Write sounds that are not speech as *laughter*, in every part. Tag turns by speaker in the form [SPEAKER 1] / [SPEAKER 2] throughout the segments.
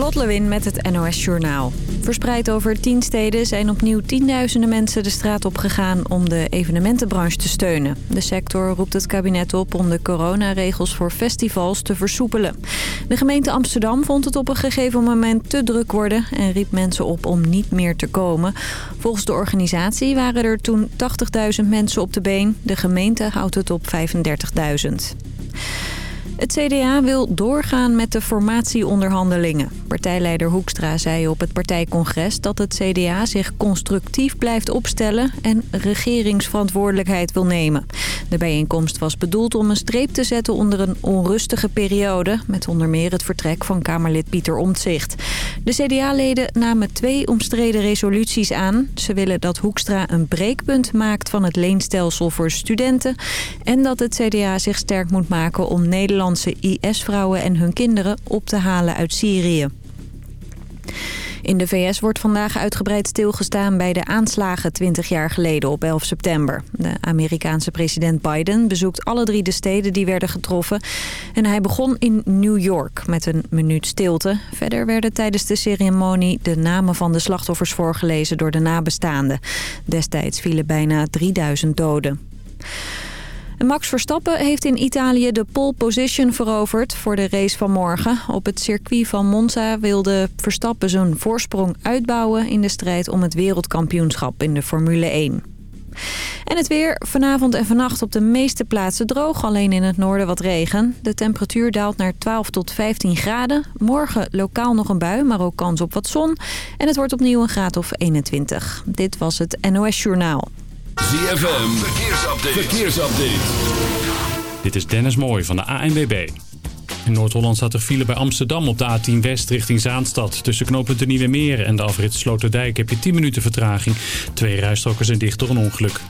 [SPEAKER 1] Lot Lewin met het NOS Journaal. Verspreid over tien steden zijn opnieuw tienduizenden mensen de straat op gegaan om de evenementenbranche te steunen. De sector roept het kabinet op om de coronaregels voor festivals te versoepelen. De gemeente Amsterdam vond het op een gegeven moment te druk worden en riep mensen op om niet meer te komen. Volgens de organisatie waren er toen 80.000 mensen op de been. De gemeente houdt het op 35.000. Het CDA wil doorgaan met de formatieonderhandelingen. Partijleider Hoekstra zei op het partijcongres dat het CDA zich constructief blijft opstellen en regeringsverantwoordelijkheid wil nemen. De bijeenkomst was bedoeld om een streep te zetten onder een onrustige periode... met onder meer het vertrek van Kamerlid Pieter Omtzigt. De CDA-leden namen twee omstreden resoluties aan. Ze willen dat Hoekstra een breekpunt maakt van het leenstelsel voor studenten... en dat het CDA zich sterk moet maken om Nederlandse IS-vrouwen en hun kinderen op te halen uit Syrië. In de VS wordt vandaag uitgebreid stilgestaan bij de aanslagen 20 jaar geleden op 11 september. De Amerikaanse president Biden bezoekt alle drie de steden die werden getroffen. En hij begon in New York met een minuut stilte. Verder werden tijdens de ceremonie de namen van de slachtoffers voorgelezen door de nabestaanden. Destijds vielen bijna 3000 doden. Max Verstappen heeft in Italië de pole position veroverd voor de race van morgen. Op het circuit van Monza wilde Verstappen zijn voorsprong uitbouwen in de strijd om het wereldkampioenschap in de Formule 1. En het weer vanavond en vannacht op de meeste plaatsen droog. Alleen in het noorden wat regen. De temperatuur daalt naar 12 tot 15 graden. Morgen lokaal nog een bui, maar ook kans op wat zon. En het wordt opnieuw een graad of 21. Dit was het NOS Journaal.
[SPEAKER 2] ZFM, verkeersupdate. verkeersupdate.
[SPEAKER 3] Dit is Dennis Mooij van de ANWB. In Noord-Holland staat er file bij Amsterdam op de A10 West richting Zaanstad. Tussen knooppunt de Nieuwe Meer en de afrit Sloterdijk heb je 10 minuten vertraging. Twee rijstroken zijn dicht door een ongeluk.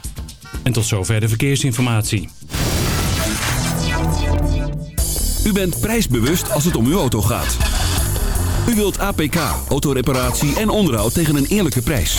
[SPEAKER 3] En tot zover de verkeersinformatie.
[SPEAKER 2] U bent prijsbewust als het om uw auto gaat. U wilt APK, autoreparatie en onderhoud tegen een eerlijke prijs.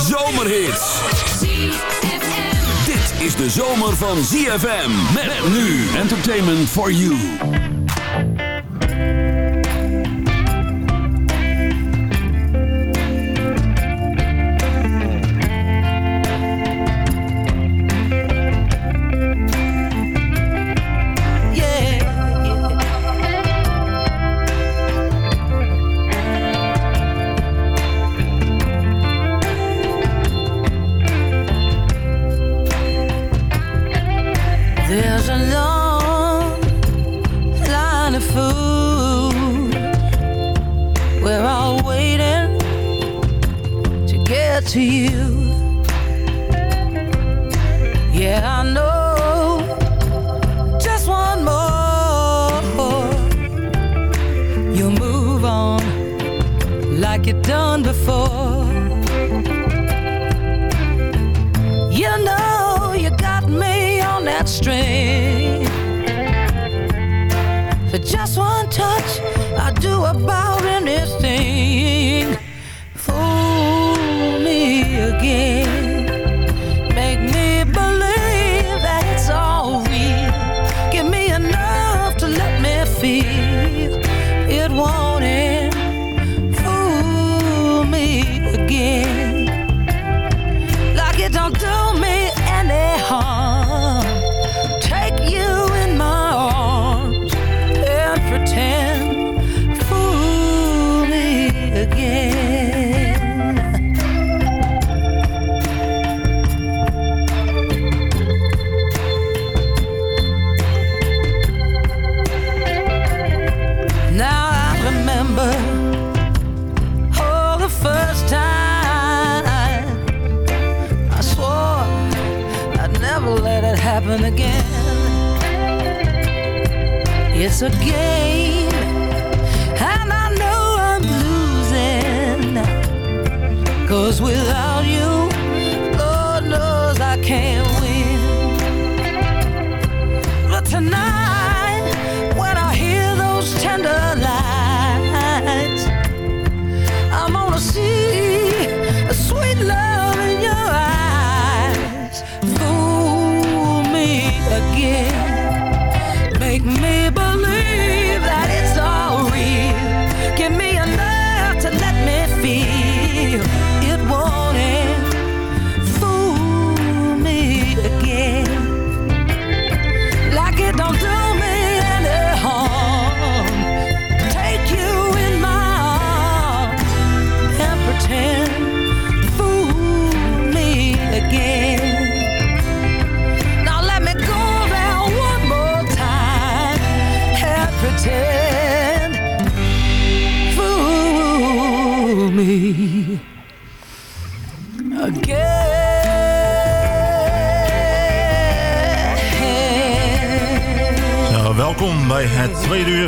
[SPEAKER 2] Een zomerhit dit is de zomer van ZFM. Met nu Entertainment for You.
[SPEAKER 4] Like you've done before. You know you got me on that string. For just one touch, I'd do about anything Fool me again. It's a game,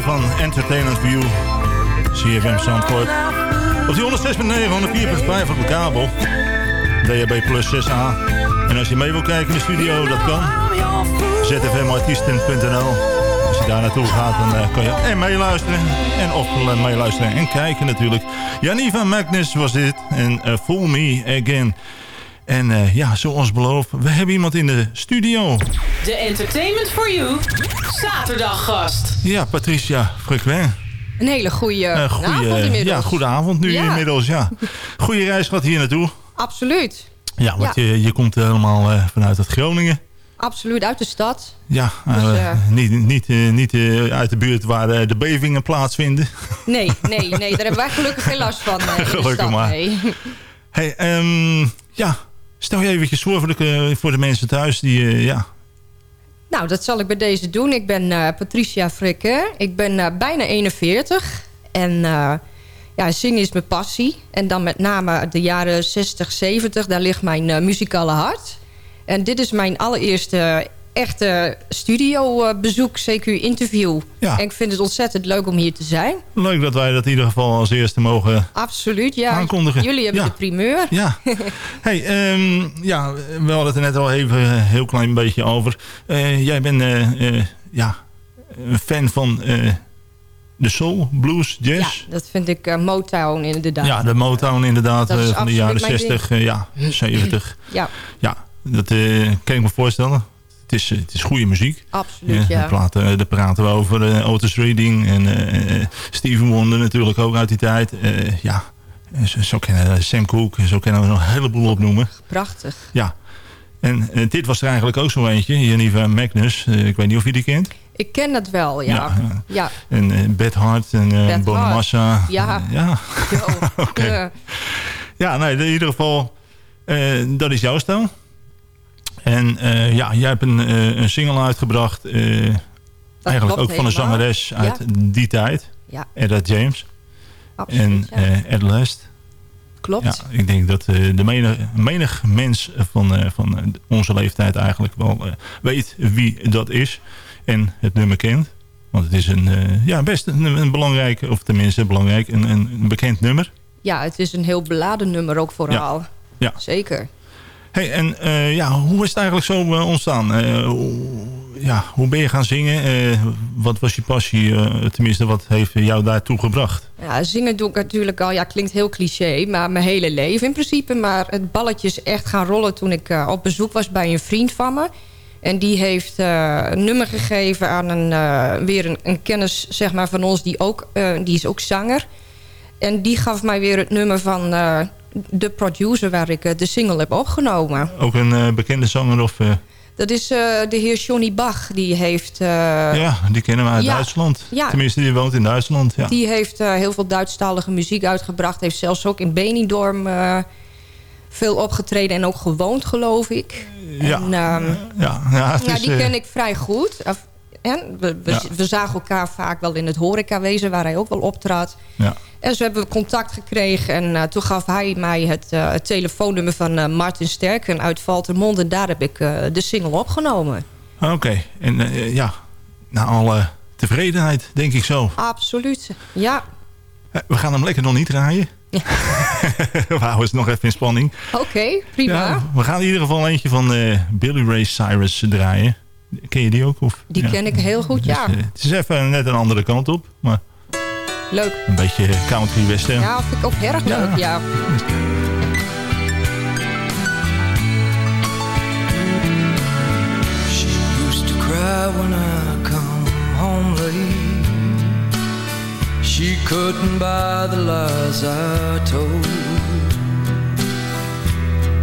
[SPEAKER 5] van Entertainment View. CFM Zandvoort. Op die 106.9, 104.5 op de kabel. DHB plus 6A. En als je mee wil kijken in de studio, dat kan. zfmartiesten.nl Als je daar naartoe gaat, dan eh, kan je en meeluisteren. En of eh, meeluisteren en kijken natuurlijk. Janiva Magnus was dit. En uh, Fool Me Again. En ja, zoals beloofd, we hebben iemand in de studio.
[SPEAKER 6] De Entertainment for You zaterdaggast.
[SPEAKER 5] Ja, Patricia Frequent.
[SPEAKER 7] Een hele goede
[SPEAKER 5] Uh,
[SPEAKER 7] avond
[SPEAKER 5] goeie,
[SPEAKER 7] inmiddels.
[SPEAKER 5] ja, goede avond nu
[SPEAKER 7] Ja.
[SPEAKER 5] inmiddels, ja. Goede reis gaat hier naartoe.
[SPEAKER 7] Absoluut.
[SPEAKER 5] Ja, want
[SPEAKER 7] Ja.
[SPEAKER 5] Je, je komt helemaal eh, vanuit het Groningen.
[SPEAKER 7] Absoluut, uit de stad.
[SPEAKER 5] Ja,
[SPEAKER 7] Dus,
[SPEAKER 5] eh,
[SPEAKER 7] eh,
[SPEAKER 5] niet, niet, eh, niet eh, uit de buurt waar eh, de bevingen plaatsvinden.
[SPEAKER 7] Nee, *laughs* nee, nee, daar hebben wij gelukkig geen last van eh,
[SPEAKER 5] Gelukkig
[SPEAKER 7] stad.
[SPEAKER 5] maar.
[SPEAKER 7] Nee.
[SPEAKER 5] Hey, ehm, ja, stel je eventjes voor voor de, eh, voor de mensen thuis die, eh, ja...
[SPEAKER 7] Nou, dat zal ik bij deze doen. Ik ben eh, Patricia Frikke. Ik ben eh, bijna 41. En eh, ja, zingen is mijn passie. En dan met name de jaren 60, 70. Daar ligt mijn muzikale hart. En dit is mijn allereerste echte studiobezoek, CQ interview.
[SPEAKER 5] Ja.
[SPEAKER 7] En ik vind het ontzettend leuk om hier te zijn.
[SPEAKER 5] Leuk dat wij dat in ieder geval als eerste mogen
[SPEAKER 7] Absoluut, ja.
[SPEAKER 5] Aankondigen.
[SPEAKER 7] Jullie hebben
[SPEAKER 5] Ja.
[SPEAKER 7] de primeur.
[SPEAKER 5] Ja, *laughs* hey, ehm, ja, we hadden het er net al even een heel klein beetje over. Eh, jij bent eh, eh, ja, een fan van eh, de soul, blues,
[SPEAKER 7] Ja,
[SPEAKER 5] jazz.
[SPEAKER 7] dat vind ik eh, Motown inderdaad.
[SPEAKER 5] Ja, de Motown inderdaad eh, van de jaren
[SPEAKER 7] absoluut mijn
[SPEAKER 5] 60, eh, ja, *clears throat* 70.
[SPEAKER 7] Ja,
[SPEAKER 5] Ja, dat eh, kan ik me voorstellen. Het is, het is goede muziek.
[SPEAKER 7] absoluut,
[SPEAKER 5] Ja,
[SPEAKER 7] ja.
[SPEAKER 5] daar, praten, daar praten we over eh, Otis Reading en eh, eh, Stevie Wonder natuurlijk ook uit die tijd. Ja, zo, zo kennen we Sam Cooke, zo kunnen we nog een heleboel opnoemen.
[SPEAKER 7] Prachtig.
[SPEAKER 5] Ja, en dit was er eigenlijk ook zo eentje, Janiva Magnus. Ik weet niet of je die kent.
[SPEAKER 7] Ik ken dat wel, ja.
[SPEAKER 5] Ja, En Beth Hart en
[SPEAKER 7] Beth
[SPEAKER 5] Bonamassa.
[SPEAKER 7] Ja. *laughs*
[SPEAKER 5] Ja. ja, nee, in ieder geval, dat is jouw stijl. En eh, ja, jij hebt een, eh, een single uitgebracht. eh, eigenlijk ook van een zangeres uit die tijd.
[SPEAKER 7] Ja,
[SPEAKER 5] Etta James.
[SPEAKER 7] absoluut.
[SPEAKER 5] En
[SPEAKER 7] ja.
[SPEAKER 5] Ed.
[SPEAKER 7] Klopt.
[SPEAKER 5] Ja, ik denk dat de menig, menig mens van, van onze leeftijd eigenlijk wel weet wie dat is. En het nummer kent. Want het is een, ja, best een, een belangrijk, of tenminste belangrijk, een, een, bekend nummer.
[SPEAKER 7] Ja, het is een heel beladen nummer ook vooral.
[SPEAKER 5] Ja.
[SPEAKER 7] Zeker.
[SPEAKER 5] Hey, en eh, ja, hoe is het eigenlijk zo eh, ontstaan? Eh, ja, hoe ben je gaan zingen? Wat was je passie? tenminste, wat heeft jou daartoe gebracht?
[SPEAKER 7] Ja, zingen doe ik natuurlijk al, ja, klinkt heel cliché, maar mijn hele leven in principe. Maar het balletje is echt gaan rollen toen ik op bezoek was bij een vriend van me. En die heeft een nummer gegeven aan een, weer een, een kennis zeg maar, van ons, die, ook, die is ook zanger. En die gaf mij weer het nummer van de producer waar ik eh, de single heb opgenomen.
[SPEAKER 5] Ook een eh, bekende zanger of... eh,
[SPEAKER 7] Dat is de heer Johnny Bach. Die heeft,
[SPEAKER 5] ja, die kennen we uit
[SPEAKER 7] ja,
[SPEAKER 5] Duitsland.
[SPEAKER 7] ja.
[SPEAKER 5] Tenminste, die woont in Duitsland. Ja.
[SPEAKER 7] die heeft heel veel Duitsstalige muziek uitgebracht. Heeft zelfs ook in Benidorm veel opgetreden en ook gewoond, geloof ik.
[SPEAKER 5] Ja,
[SPEAKER 7] En, ehm,
[SPEAKER 5] ja, ja, is,
[SPEAKER 7] die ken ik vrij goed. Of- En we, we,
[SPEAKER 5] Ja.
[SPEAKER 7] we zagen elkaar vaak wel in het horecawezen, waar hij ook wel optrad.
[SPEAKER 5] ja.
[SPEAKER 7] En zo hebben we contact gekregen. En eh, toen gaf hij mij het, eh, het telefoonnummer van eh, Martin Sterken uit Valtermond. En daar heb ik de single opgenomen.
[SPEAKER 5] Oké, en ja, na alle tevredenheid, denk ik zo.
[SPEAKER 7] Absoluut, ja.
[SPEAKER 5] We gaan hem lekker nog niet draaien. *laughs* we houden het nog even in spanning.
[SPEAKER 7] Oké, prima.
[SPEAKER 5] Ja, we gaan in ieder geval eentje van Billy Ray Cyrus draaien. Ken je die ook? Of?
[SPEAKER 7] Die
[SPEAKER 5] Ja.
[SPEAKER 7] ken ik heel goed, ja.
[SPEAKER 5] Dus, eh, het is even net een andere kant op. Maar
[SPEAKER 7] Leuk.
[SPEAKER 5] een beetje country western.
[SPEAKER 7] Ja, vind ik ook erg
[SPEAKER 5] Ja.
[SPEAKER 7] leuk, ja.
[SPEAKER 8] She used to cry when I come home late. She couldn't buy the lies I told.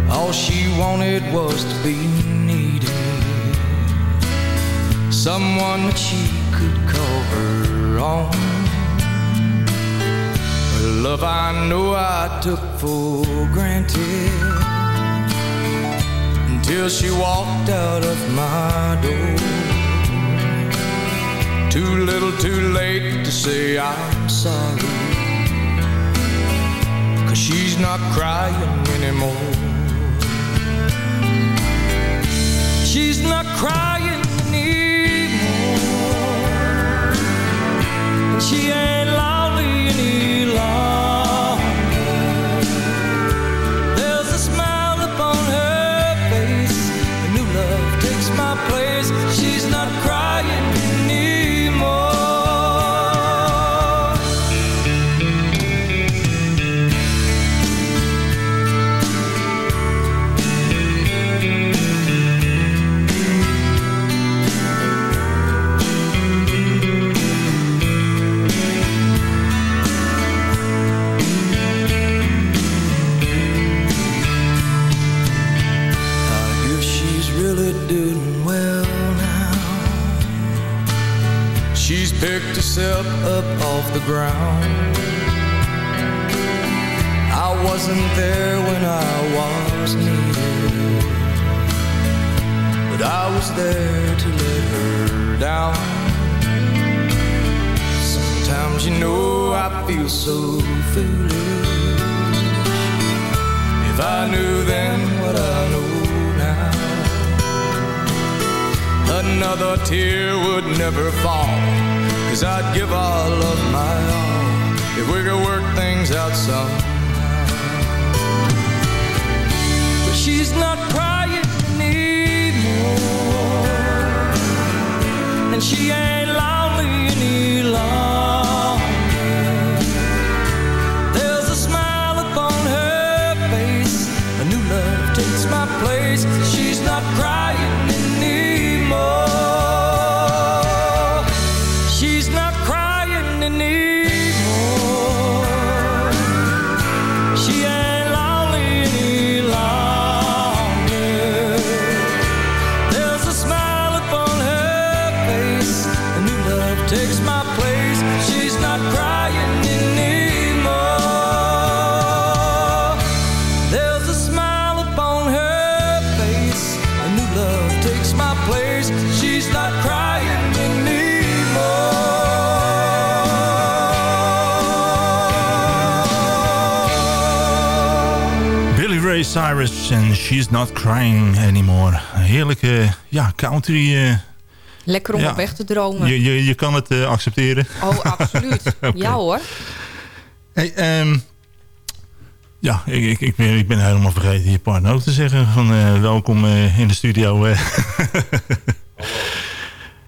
[SPEAKER 8] All she wanted was to be. Someone that she could call her own. Her love I know I took for granted until she walked out of my door. Too little, too late to say I'm sorry. Cause she's not crying anymore. She's not crying she ain't lonely any
[SPEAKER 5] Cyrus en She's Not Crying Anymore. Een heerlijke ja, country. eh,
[SPEAKER 7] Lekker om
[SPEAKER 5] Ja.
[SPEAKER 7] op weg te dromen.
[SPEAKER 5] je, je, je kan het eh, accepteren.
[SPEAKER 7] Oh, absoluut. *laughs* Ja hoor.
[SPEAKER 5] Hey, ehm, ja, ik, ik, ik, ben, ik ben helemaal vergeten je partner ook te zeggen. Van, eh, welkom in de studio. *laughs*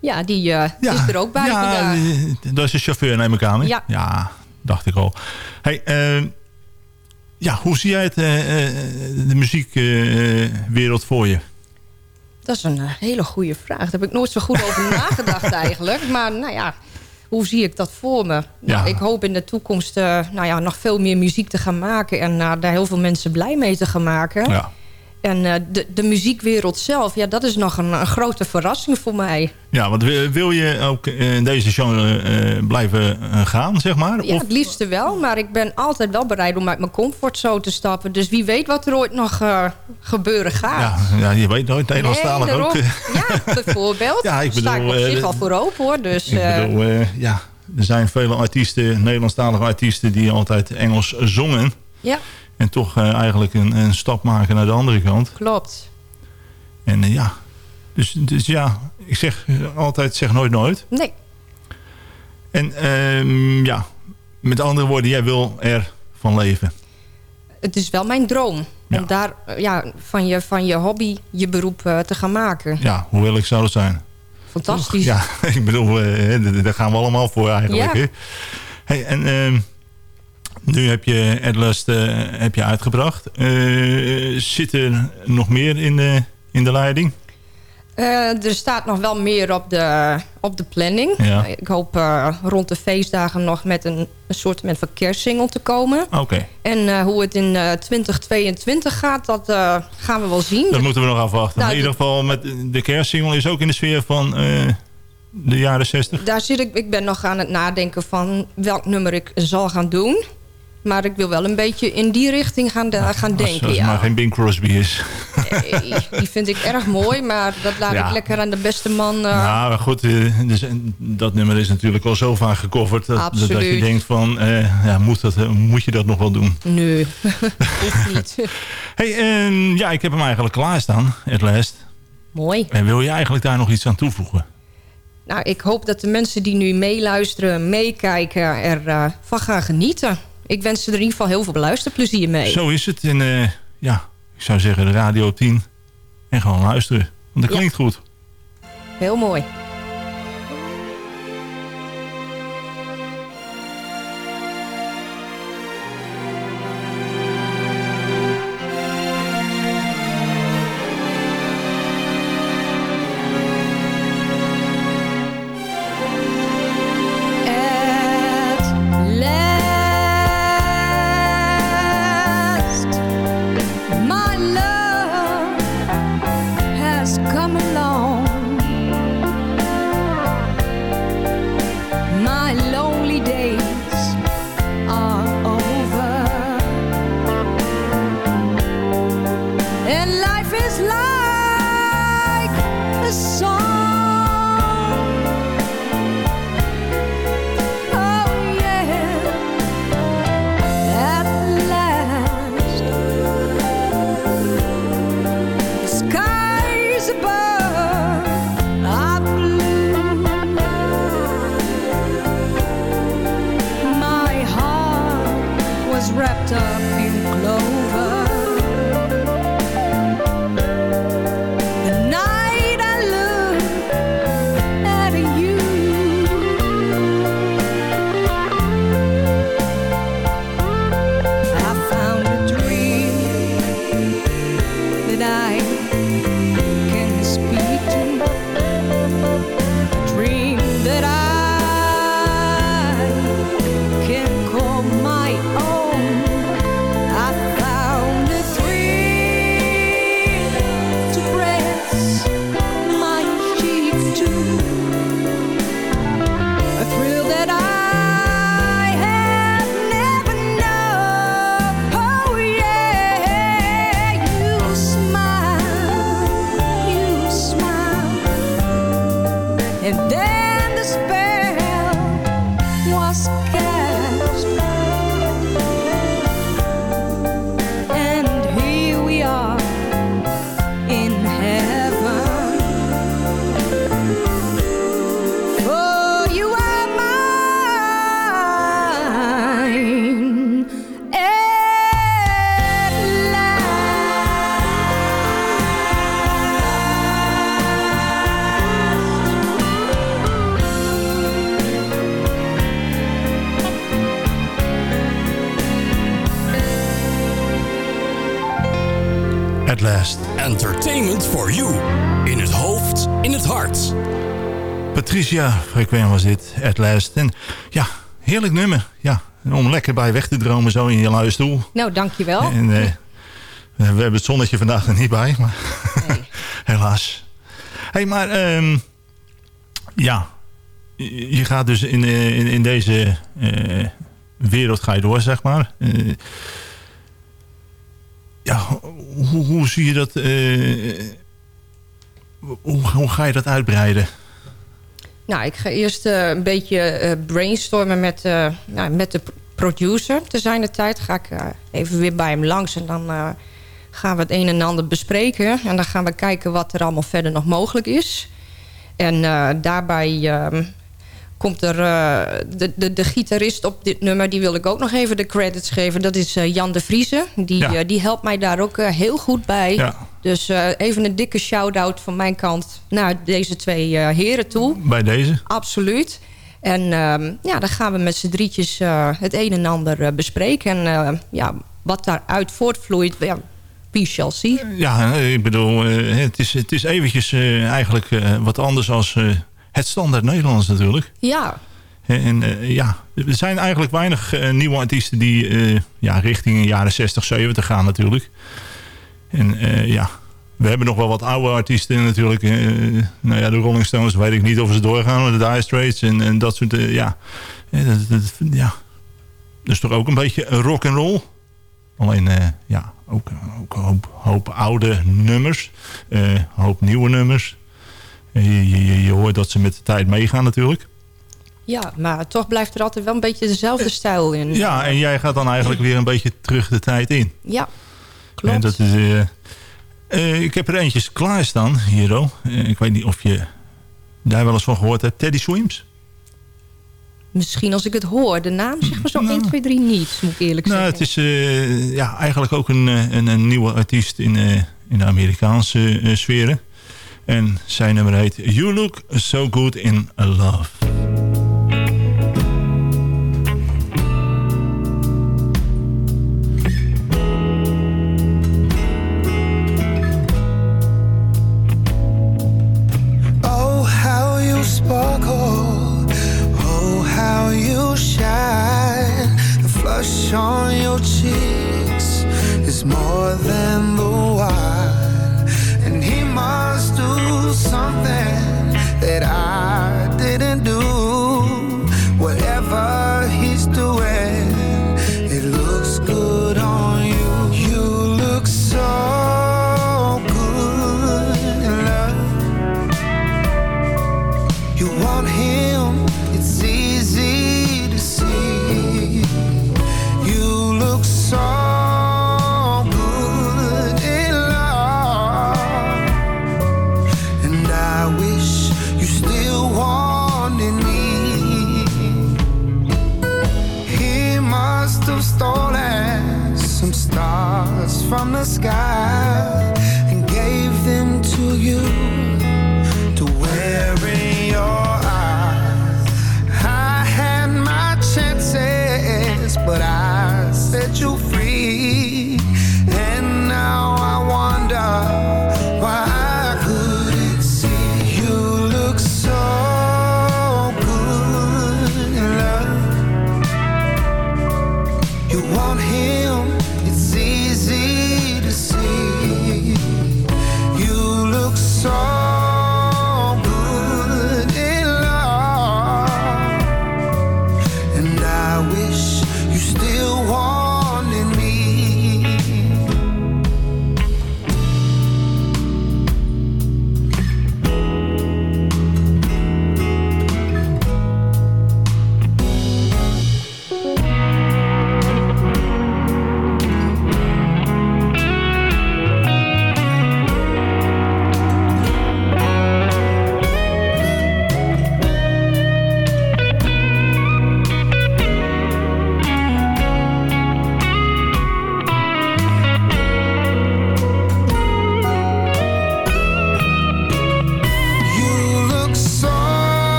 [SPEAKER 7] Ja, die is er ook bij
[SPEAKER 5] ja,
[SPEAKER 7] vandaag.
[SPEAKER 5] dat is de chauffeur, neem ik aan. Hè?
[SPEAKER 7] Ja.
[SPEAKER 5] ja, dacht ik al. Hey, ehm, ja, hoe zie jij het, eh, eh, de muziekwereld voor je?
[SPEAKER 7] Dat is een eh, hele goede vraag. Daar heb ik nooit zo goed over *laughs* nagedacht eigenlijk. Maar nou ja, hoe zie ik dat voor me? Nou,
[SPEAKER 5] Ja.
[SPEAKER 7] ik hoop in de toekomst eh, nou ja, nog veel meer muziek te gaan maken... en eh, daar heel veel mensen blij mee te gaan maken.
[SPEAKER 5] Ja.
[SPEAKER 7] En eh, de, de muziekwereld zelf, ja, dat is nog een, een grote verrassing voor mij.
[SPEAKER 5] Ja, want wil- je ook in deze genre eh, blijven eh, gaan, zeg maar?
[SPEAKER 7] Ja,
[SPEAKER 5] Of-
[SPEAKER 7] het liefste wel, maar ik ben altijd wel bereid om uit mijn comfortzone te stappen. Dus wie weet wat er ooit nog gebeuren gaat.
[SPEAKER 5] ja, ja, je weet nooit, Nederlandstalig
[SPEAKER 7] Nee,
[SPEAKER 5] ook.
[SPEAKER 7] Ja, bijvoorbeeld. *laughs*
[SPEAKER 5] Ja, ik
[SPEAKER 7] Sta ik
[SPEAKER 5] bedoel,
[SPEAKER 7] op zich al voor open hoor. Dus,
[SPEAKER 5] Ik bedoel, ja, er zijn vele artiesten, Nederlandstalige artiesten... die altijd Engels zongen.
[SPEAKER 7] ja,
[SPEAKER 5] En toch eh, eigenlijk een, een stap maken naar de andere kant.
[SPEAKER 7] klopt.
[SPEAKER 5] En eh, ja, dus, dus ja, ik zeg altijd zeg nooit nooit.
[SPEAKER 7] Nee,
[SPEAKER 5] En ehm, ja, met andere woorden, jij wil er van leven.
[SPEAKER 7] Het is wel mijn droom.
[SPEAKER 5] Ja.
[SPEAKER 7] Om daar eh, ja, van, je, van je hobby je beroep te gaan maken.
[SPEAKER 5] Ja, hoe wil ik zou het zijn?
[SPEAKER 7] Fantastisch.
[SPEAKER 5] Ja, *laughs* ik bedoel, daar gaan we allemaal voor eigenlijk.
[SPEAKER 7] Ja.
[SPEAKER 5] Hè? Hey, en ehm, nu heb je Atlas eh, heb je uitgebracht. Eh, zit er nog meer in de, in de leiding?
[SPEAKER 7] Eh, er staat nog wel meer op de, op de planning.
[SPEAKER 5] Ja.
[SPEAKER 7] Ik hoop rond de feestdagen nog met een, een soort van kerstsingle te komen.
[SPEAKER 5] Oké,
[SPEAKER 7] En hoe het in eh, 2022 gaat, dat gaan we wel zien.
[SPEAKER 5] dat moeten we nog afwachten.
[SPEAKER 7] Nou,
[SPEAKER 5] in ieder geval, met de kerstsingle is ook in de sfeer van de jaren 60.
[SPEAKER 7] Daar zit ik, ik ben nog aan het nadenken van welk nummer ik zal gaan doen. Maar ik wil wel een beetje in die richting gaan, de- gaan
[SPEAKER 5] Als,
[SPEAKER 7] denken.
[SPEAKER 5] als het
[SPEAKER 7] ja.
[SPEAKER 5] maar geen Bing Crosby is.
[SPEAKER 7] Nee, die vind ik erg mooi, maar dat laat
[SPEAKER 5] Ja.
[SPEAKER 7] ik lekker aan de beste man. eh,
[SPEAKER 5] Ja, maar goed, eh, dus, dat nummer is natuurlijk al zo vaak gecoverd. Dat, dat, dat je denkt van, eh, ja, moet, dat, eh, moet je dat nog wel doen?
[SPEAKER 7] Nee, hoeft *laughs* niet.
[SPEAKER 5] Hey, ja, ik heb hem eigenlijk klaarstaan, at last.
[SPEAKER 7] mooi.
[SPEAKER 5] En wil je eigenlijk daar nog iets aan toevoegen?
[SPEAKER 7] Nou, ik hoop dat de mensen die nu meeluisteren, meekijken, ervan eh, van gaan genieten. Ik wens ze er in ieder geval heel veel beluisterplezier mee.
[SPEAKER 5] Zo is het. En eh, ja, ik zou zeggen de Radio 10. En gewoon luisteren. Want dat
[SPEAKER 7] Ja.
[SPEAKER 5] klinkt goed.
[SPEAKER 7] Heel mooi.
[SPEAKER 9] Entertainment for you. In het hoofd, in het hart.
[SPEAKER 5] Patricia Frequent was dit. At last. En ja, heerlijk nummer. Ja, om lekker bij weg te dromen zo in je luie stoel.
[SPEAKER 7] Nou, dankjewel.
[SPEAKER 5] En eh, we hebben het zonnetje vandaag er niet bij. Maar *laughs* helaas. hey, maar ehm, ja, je gaat dus in, eh, in, in deze eh, wereld ga je door, zeg maar. Eh, hoe, hoe zie je dat? eh, hoe, hoe ga je dat uitbreiden?
[SPEAKER 7] Nou, ik ga eerst eh, een beetje eh, brainstormen met, nou, met de producer. Te zijn de tijd ga ik even weer bij hem langs en dan gaan we het een en ander bespreken. En dan gaan we kijken wat er allemaal verder nog mogelijk is. En daarbij ehm, komt er eh, de, de, de gitarist op dit nummer... die wil ik ook nog even de credits geven. Dat is eh, Jan de Vrieze. Die,
[SPEAKER 5] Ja.
[SPEAKER 7] eh, die helpt mij daar ook heel goed bij.
[SPEAKER 5] Ja.
[SPEAKER 7] Dus even een dikke shout-out van mijn kant... naar deze twee heren toe.
[SPEAKER 5] Bij deze.
[SPEAKER 7] Absoluut. En ehm, ja, dan gaan we met z'n drietjes het een en ander bespreken. En ja, wat daaruit voortvloeit, ja, we shall see.
[SPEAKER 5] Ja, ik bedoel, het, is, het is eventjes eigenlijk wat anders als het standaard Nederlands natuurlijk.
[SPEAKER 7] Ja,
[SPEAKER 5] En eh, ja, er zijn eigenlijk weinig eh, nieuwe artiesten die eh, ja, richting de jaren 60, 70 gaan natuurlijk. En eh, ja, we hebben nog wel wat oude artiesten natuurlijk. eh, nou ja, de Rolling Stones weet ik niet of ze doorgaan. Maar de Dire Straits en, en dat soort, eh, ja. Eh, dat, dat, ja. Is toch ook een beetje rock and roll. Alleen, eh, ja, ook, ook een hoop, hoop oude nummers. eh, een hoop nieuwe nummers. Eh, je, je, je hoort dat ze met de tijd meegaan natuurlijk.
[SPEAKER 7] ja, maar toch blijft er altijd wel een beetje dezelfde stijl in.
[SPEAKER 5] Ja, en jij gaat dan eigenlijk weer een beetje terug de tijd in.
[SPEAKER 7] Ja, klopt.
[SPEAKER 5] En dat is, eh, eh, ik heb er eentjes klaarstaan, Hero. Uh, ik weet niet of je daar wel eens van gehoord hebt. Teddy Swims.
[SPEAKER 7] Misschien als ik het hoor. De naam zeg maar zo 1, 2, 3 niet, moet ik eerlijk
[SPEAKER 5] Nou,
[SPEAKER 7] zeggen.
[SPEAKER 5] het is eh, ja, eigenlijk ook een, eh, een, een nieuwe artiest in, eh, in de Amerikaanse eh, sferen. En zijn nummer heet You Look So Good in Love.
[SPEAKER 10] Oh, sparkle. Oh, how you shine. The flush on your cheeks is more than the wine. Must do something that I didn't do. Whatever from the sky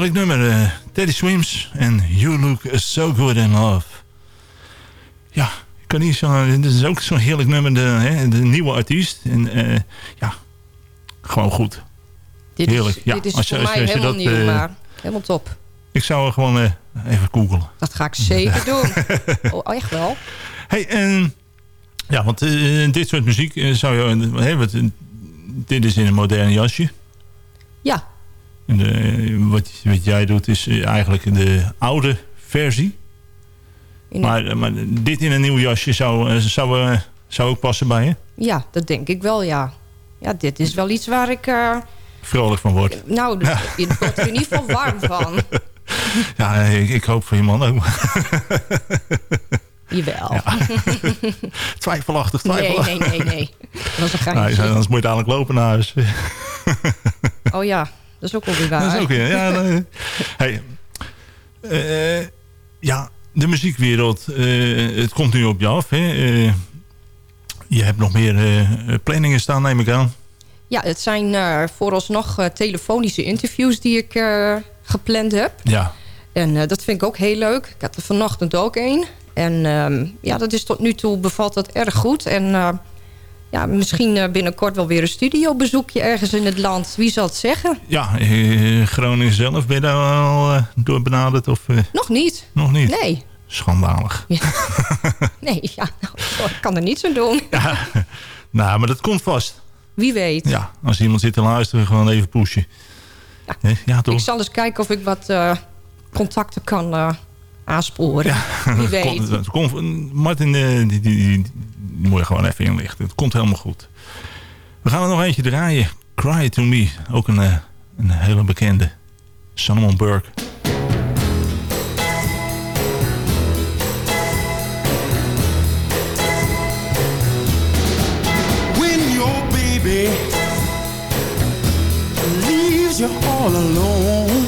[SPEAKER 5] heerlijk nummer. eh, Teddy Swims en You Look So Good in Love. Ja, ik kan niet zo... Dit is ook zo'n heerlijk nummer. De, hè, de nieuwe artiest. En eh, ja, gewoon goed.
[SPEAKER 7] dit
[SPEAKER 5] heerlijk.
[SPEAKER 7] is,
[SPEAKER 5] Ja,
[SPEAKER 7] dit is
[SPEAKER 5] als
[SPEAKER 7] voor
[SPEAKER 5] als
[SPEAKER 7] mij
[SPEAKER 5] als
[SPEAKER 7] helemaal
[SPEAKER 5] dat,
[SPEAKER 7] nieuw,
[SPEAKER 5] eh,
[SPEAKER 7] maar helemaal top.
[SPEAKER 5] Ik zou er gewoon even googelen.
[SPEAKER 7] Dat ga ik zeker *laughs* doen. Oh, echt wel?
[SPEAKER 5] Hey, en Ja, want dit soort muziek zou je... hè, wat, dit is in een modern jasje.
[SPEAKER 7] Ja,
[SPEAKER 5] de, wat, wat jij doet is eh, eigenlijk de oude versie.
[SPEAKER 7] in-
[SPEAKER 5] Maar, eh, maar dit in een nieuw jasje zou, eh, zou, zou ook passen bij je?
[SPEAKER 7] ja, dat denk ik wel, ja. Ja, dit is wel iets waar ik...
[SPEAKER 5] Vrolijk van wordt.
[SPEAKER 7] nou, *laughs* je wordt er in ieder geval warm van.
[SPEAKER 5] Ja, ik, ik hoop voor je man ook. *laughs*
[SPEAKER 7] Jawel. *laughs*
[SPEAKER 5] twijfelachtig,
[SPEAKER 7] nee,
[SPEAKER 5] twijfelachtig.
[SPEAKER 7] nee, nee, nee. Dat was een
[SPEAKER 5] Nou, anders moet je dadelijk lopen naar huis.
[SPEAKER 7] Oh ja, dat is ook alweer waar.
[SPEAKER 5] Dat is ook weer. Ja, nee. *laughs* hey, eh, ja, de muziekwereld, eh, het komt nu op je af. Hè? Eh, je hebt nog meer planningen staan, neem ik aan.
[SPEAKER 7] Ja, het zijn vooralsnog telefonische interviews die ik gepland heb.
[SPEAKER 5] Ja,
[SPEAKER 7] En dat vind ik ook heel leuk. Ik had er vanochtend ook één. En ehm, ja, dat is tot nu toe bevalt dat erg goed. En ja, misschien eh, binnenkort wel weer een studiobezoekje ergens in het land. Wie zal het zeggen?
[SPEAKER 5] ja eh, Groningen zelf, ben je daar al eh, door benaderd of eh,
[SPEAKER 7] Nog niet.
[SPEAKER 5] nog niet?
[SPEAKER 7] Nee.
[SPEAKER 5] Schandalig. *laughs*
[SPEAKER 7] Nee, ja, nou, ik kan er niets aan doen. *laughs*
[SPEAKER 5] Nou, maar dat komt vast.
[SPEAKER 7] Wie weet.
[SPEAKER 5] Ja, als iemand zit te luisteren, gewoon even pushen. Ja, ja toch?
[SPEAKER 7] Ik zal eens kijken of ik wat eh, contacten kan eh, aansporen. Wie weet. *laughs*
[SPEAKER 5] Komt- Martin, die, die moet je gewoon even inlichten. Het komt helemaal goed. We gaan er nog eentje draaien. Cry to Me. Ook een, eh, een hele bekende. Solomon Burke.
[SPEAKER 11] when your baby leaves you all alone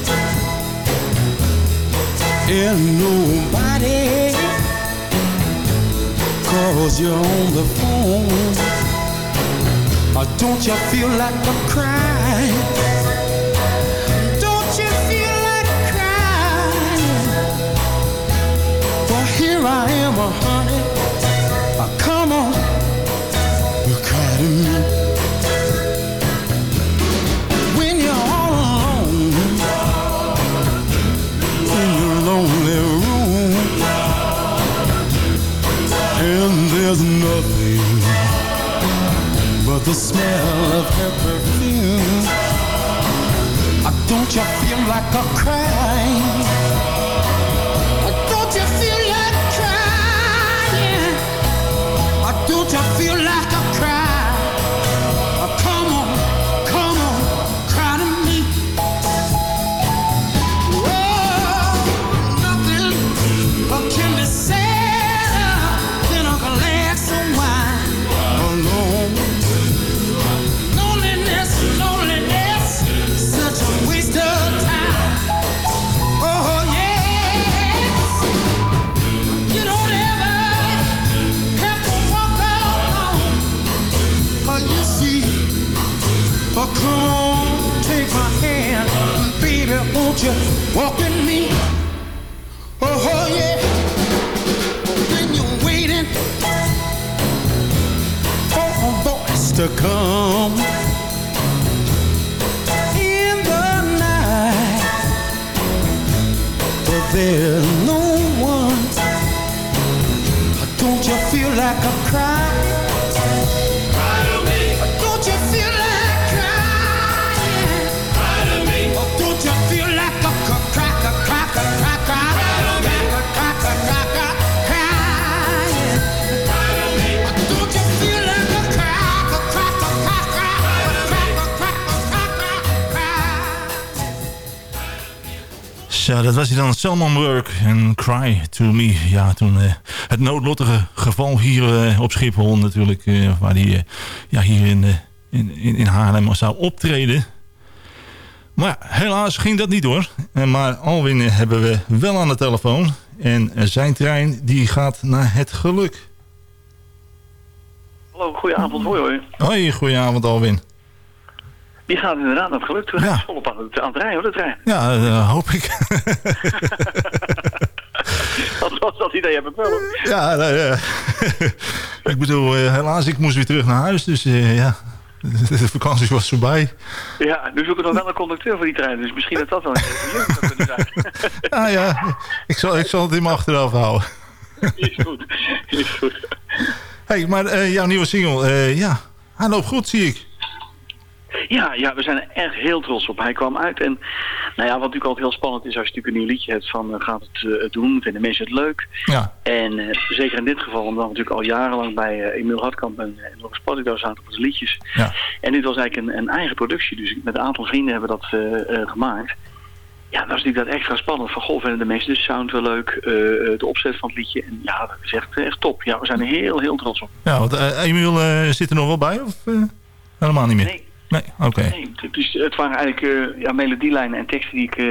[SPEAKER 11] and nobody cause you're on the phone. Or don't you feel like crying? crime? here I am, uh-huh. There's nothing but the smell of her perfume. Don't you feel like a crying? Won't you walk with me? Oh, oh yeah. You're waiting for a voice to come in the night, but there's no one. Don't you feel like a cry?
[SPEAKER 5] Zo, dat was hij dan, Salman Burke en Cry to Me. Ja, toen eh, het noodlottige geval hier eh, op Schiphol natuurlijk, eh, waar hij ja, hier in, in, in, in Haarlem zou optreden. Maar ja, helaas ging dat niet door. Maar Alwin hebben we wel aan de telefoon. En zijn trein die gaat naar het geluk.
[SPEAKER 12] Hallo, goedenavond, hoi hoi.
[SPEAKER 5] Hoi, goedenavond Alwin.
[SPEAKER 12] Die gaat inderdaad het geluk terug.
[SPEAKER 5] Ja.
[SPEAKER 12] Volop aan het, aan het rijden hoor, de trein.
[SPEAKER 5] Ja, eh, hoop ik. *laughs*
[SPEAKER 12] Dat was dat idee heb ik wel.
[SPEAKER 5] ja, nou, ja. ik bedoel, eh, helaas, ik moest weer terug naar huis. Dus eh, ja, de vakantie was voorbij.
[SPEAKER 12] Ja, nu zoeken we nog wel een conducteur voor die trein. Dus misschien dat dat wel een leuk zou kunnen zijn. *laughs*
[SPEAKER 5] Ah ja, ik zal, ik zal het in mijn achterhoofd houden.
[SPEAKER 12] Is goed, is goed.
[SPEAKER 5] hey, maar eh, jouw nieuwe single, eh, ja, hij loopt goed, zie ik.
[SPEAKER 12] Ja, ja, we zijn er echt heel trots op. Hij kwam uit en nou ja, wat natuurlijk altijd heel spannend is als je natuurlijk een nieuw liedje hebt van eh, gaat het eh, doen, vinden mensen het leuk.
[SPEAKER 5] Ja.
[SPEAKER 12] En eh, zeker in dit geval, omdat we natuurlijk al jarenlang bij Emiel Hartkamp en, en Loris zaten op onze liedjes.
[SPEAKER 5] Ja.
[SPEAKER 12] En dit was eigenlijk een, een eigen productie, dus met een aantal vrienden hebben we dat gemaakt. Ja, dat is natuurlijk dat extra spannend. Van goh, vinden de mensen de sound wel leuk, eh, de opzet van het liedje. En ja, dat is echt, echt top. Ja, we zijn er heel, heel trots op.
[SPEAKER 5] Ja, want Emiel zit er nog wel bij of helemaal niet meer?
[SPEAKER 12] Nee.
[SPEAKER 5] Nee, oké.
[SPEAKER 12] Nee, het, is, het waren eigenlijk eh, ja, melodielijnen en teksten die ik, eh,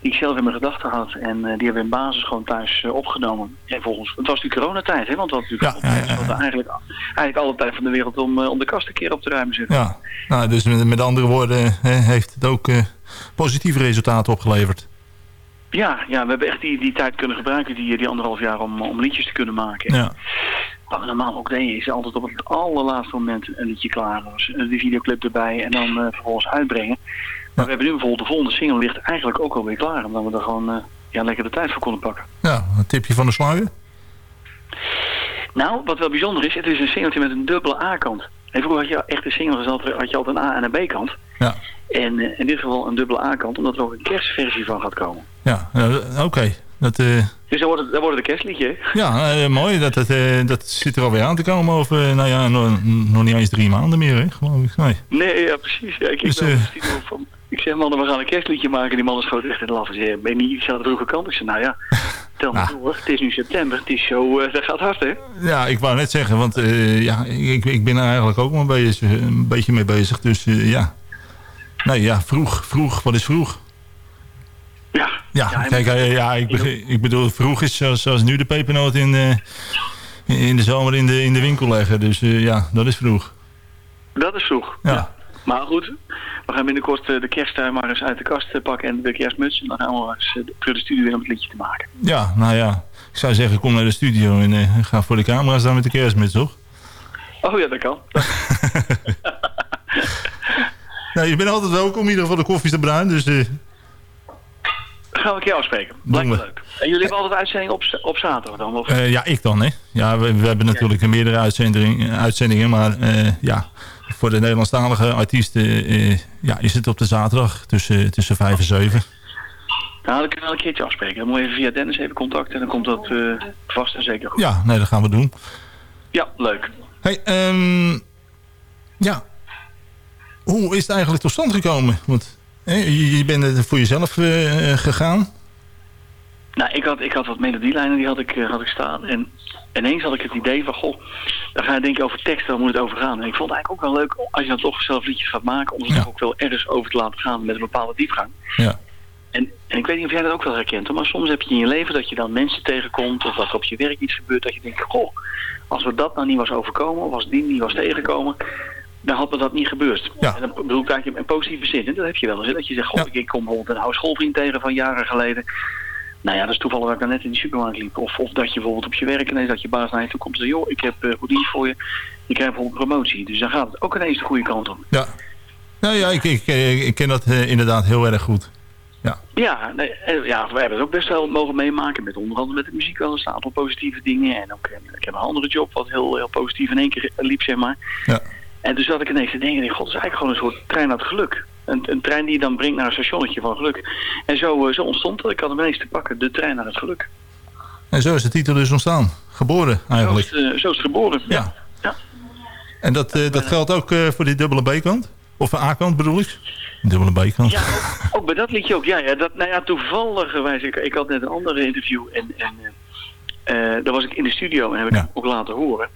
[SPEAKER 12] die ik zelf in mijn gedachten had. En eh, die hebben we in basis gewoon thuis opgenomen. En volgens, het was natuurlijk coronatijd, hè, want we hadden natuurlijk
[SPEAKER 5] Ja, ja, ja,
[SPEAKER 12] we hadden eigenlijk, eigenlijk alle tijd van de wereld om, om de kast een keer op te ruimen zitten.
[SPEAKER 5] Ja, nou, dus met, met andere woorden hè, heeft het ook positieve resultaten opgeleverd.
[SPEAKER 12] Ja, ja, we hebben echt die, die tijd kunnen gebruiken, die, die anderhalf jaar, om, om liedjes te kunnen maken.
[SPEAKER 5] Ja.
[SPEAKER 12] Wat normaal ook deden, is altijd op het allerlaatste moment een liedje klaar was. Eh, Die videoclip erbij en dan eh, vervolgens uitbrengen. Maar we hebben nu bijvoorbeeld de volgende single ligt eigenlijk ook alweer klaar. Omdat we er gewoon eh, ja, lekker de tijd voor konden pakken.
[SPEAKER 5] Ja, een tipje van de sluier.
[SPEAKER 12] Nou, wat wel bijzonder is, het is een singeltje met een dubbele A-kant. En vroeger had je echt een single had je altijd een A- en een B-kant.
[SPEAKER 5] Ja.
[SPEAKER 12] En in dit geval een dubbele A-kant, omdat er ook een kerstversie van gaat komen.
[SPEAKER 5] Ja, oké. Dat, eh,
[SPEAKER 12] Dus dan wordt het, dan wordt het een kerstliedje.
[SPEAKER 5] ja, eh, mooi. Dat, dat, eh, dat zit er alweer aan te komen over, nou ja, nog, nog niet eens drie maanden meer, hè, geloof ik. Nee.
[SPEAKER 12] Nee, ja, precies. Ja, ik,
[SPEAKER 5] Dus,
[SPEAKER 12] van, ik zeg, mannen, we gaan een kerstliedje maken. Die mannen schoten echt in de laf. En ben je niet iets aan de vroege kant? Ik zei, nou ja, tel *laughs* me door. Het is nu september. Het is zo, eh, dat gaat hard, hè?
[SPEAKER 5] Ja, ik wou net zeggen, want ja, ik, ik ben er eigenlijk ook wel bezig, een beetje mee bezig. Dus ja. Nee, ja, vroeg, vroeg. Wat is vroeg?
[SPEAKER 12] Ja.
[SPEAKER 5] Ja,
[SPEAKER 12] Ja,
[SPEAKER 5] kijk, eh, ja, ik, ik bedoel, vroeg is zoals, zoals nu de pepernoot in, eh, in de zomer in de, in de winkel leggen. Dus eh, ja, dat is vroeg.
[SPEAKER 12] Dat is vroeg.
[SPEAKER 5] Ja.
[SPEAKER 12] Maar goed, we gaan binnenkort de kersttuin maar eens uit de kast pakken en de kerstmuts. En dan gaan we eens terug de studio in om het liedje te maken.
[SPEAKER 5] Ja, nou ja. Ik zou zeggen, kom naar de studio en ga voor de camera staan met de kerstmuts, toch?
[SPEAKER 12] Oh ja, dat kan. *laughs* *laughs*
[SPEAKER 5] Nou, je bent altijd welkom. In ieder geval de koffie is te bruin, dus...
[SPEAKER 12] gaan we een keer afspreken. Lijkt me leuk. En jullie hebben altijd uitzendingen op, op zaterdag dan? Of?
[SPEAKER 5] Eh, ja, ik dan, hè. Ja, we, we hebben natuurlijk meerdere uitzending, uitzendingen, maar eh, ja, voor de Nederlandstalige artiesten eh, ja, is het op de zaterdag tussen, tussen vijf en zeven.
[SPEAKER 12] Nou, dan kunnen we wel een keertje afspreken. Dan moet je even via Dennis even contact en dan komt dat eh, vast en zeker goed.
[SPEAKER 5] Ja, nee, dat gaan we doen.
[SPEAKER 12] Ja, leuk.
[SPEAKER 5] Hey, ehm, ja, hoe is het eigenlijk tot stand gekomen? Want je, je bent er voor jezelf eh, gegaan.
[SPEAKER 12] Nou, ik had, ik had wat melodielijnen, die had ik, eh, had ik staan. En ineens had ik het idee van, goh, dan ga je denken over teksten, waar moet het over gaan? En ik vond het eigenlijk ook wel leuk, als je dan toch zelf liedjes gaat maken, om er toch ook wel ergens over te laten gaan met een bepaalde diepgang.
[SPEAKER 5] Ja.
[SPEAKER 12] En, en ik weet niet of jij dat ook wel herkent, maar soms heb je in je leven dat je dan mensen tegenkomt, of dat er op je werk iets gebeurt, dat je denkt, goh, als we dat nou niet was overkomen, of als die niet was tegengekomen, dan had me dat niet gebeurd.
[SPEAKER 5] Ja.
[SPEAKER 12] En dan bedoel ik eigenlijk in positieve zin. En dat heb je wel eens. Dat je zegt, goh, ik kom bijvoorbeeld een oude schoolvriend tegen van jaren geleden. Nou ja, dat is toevallig dat ik dan net in die supermarkt liep. Of, of dat je bijvoorbeeld op je werk ineens dat je baas naar je toe komt en zegt, joh, ik heb uh, goed nieuws voor je. Je krijgt bijvoorbeeld promotie. Dus dan gaat het ook ineens de goede kant op.
[SPEAKER 5] Ja, nou, ja ik, ik, ik ken dat eh, inderdaad heel erg goed. Ja.
[SPEAKER 12] Ja, nee, eh, ja, wij hebben het ook best wel mogen meemaken. Met onder andere met de muziek wel een aantal positieve dingen. En ook, eh, ik heb een andere job wat heel, heel positief in één keer liep, zeg maar.
[SPEAKER 5] Ja.
[SPEAKER 12] En toen zat ik ineens te denken, god, het is eigenlijk gewoon een soort trein naar het geluk. Een, een trein die je dan brengt naar een stationnetje van geluk. En zo, uh, zo ontstond dat. Ik had hem ineens te pakken, de trein naar het geluk.
[SPEAKER 5] En zo is de titel dus ontstaan. Geboren eigenlijk.
[SPEAKER 12] Zo is, uh, zo is het geboren, ja.
[SPEAKER 5] ja.
[SPEAKER 12] ja.
[SPEAKER 5] En dat, uh, dat geldt ook uh, voor die dubbele B-kant? Of A-kant bedoel ik? Dubbele B-kant.
[SPEAKER 12] Ja, ook, ook, bij dat liedje ook. Ja, ja, dat, nou ja toevallig ik, ik had net een andere interview en, en daar was ik in de studio en heb ik ja. ook laten horen.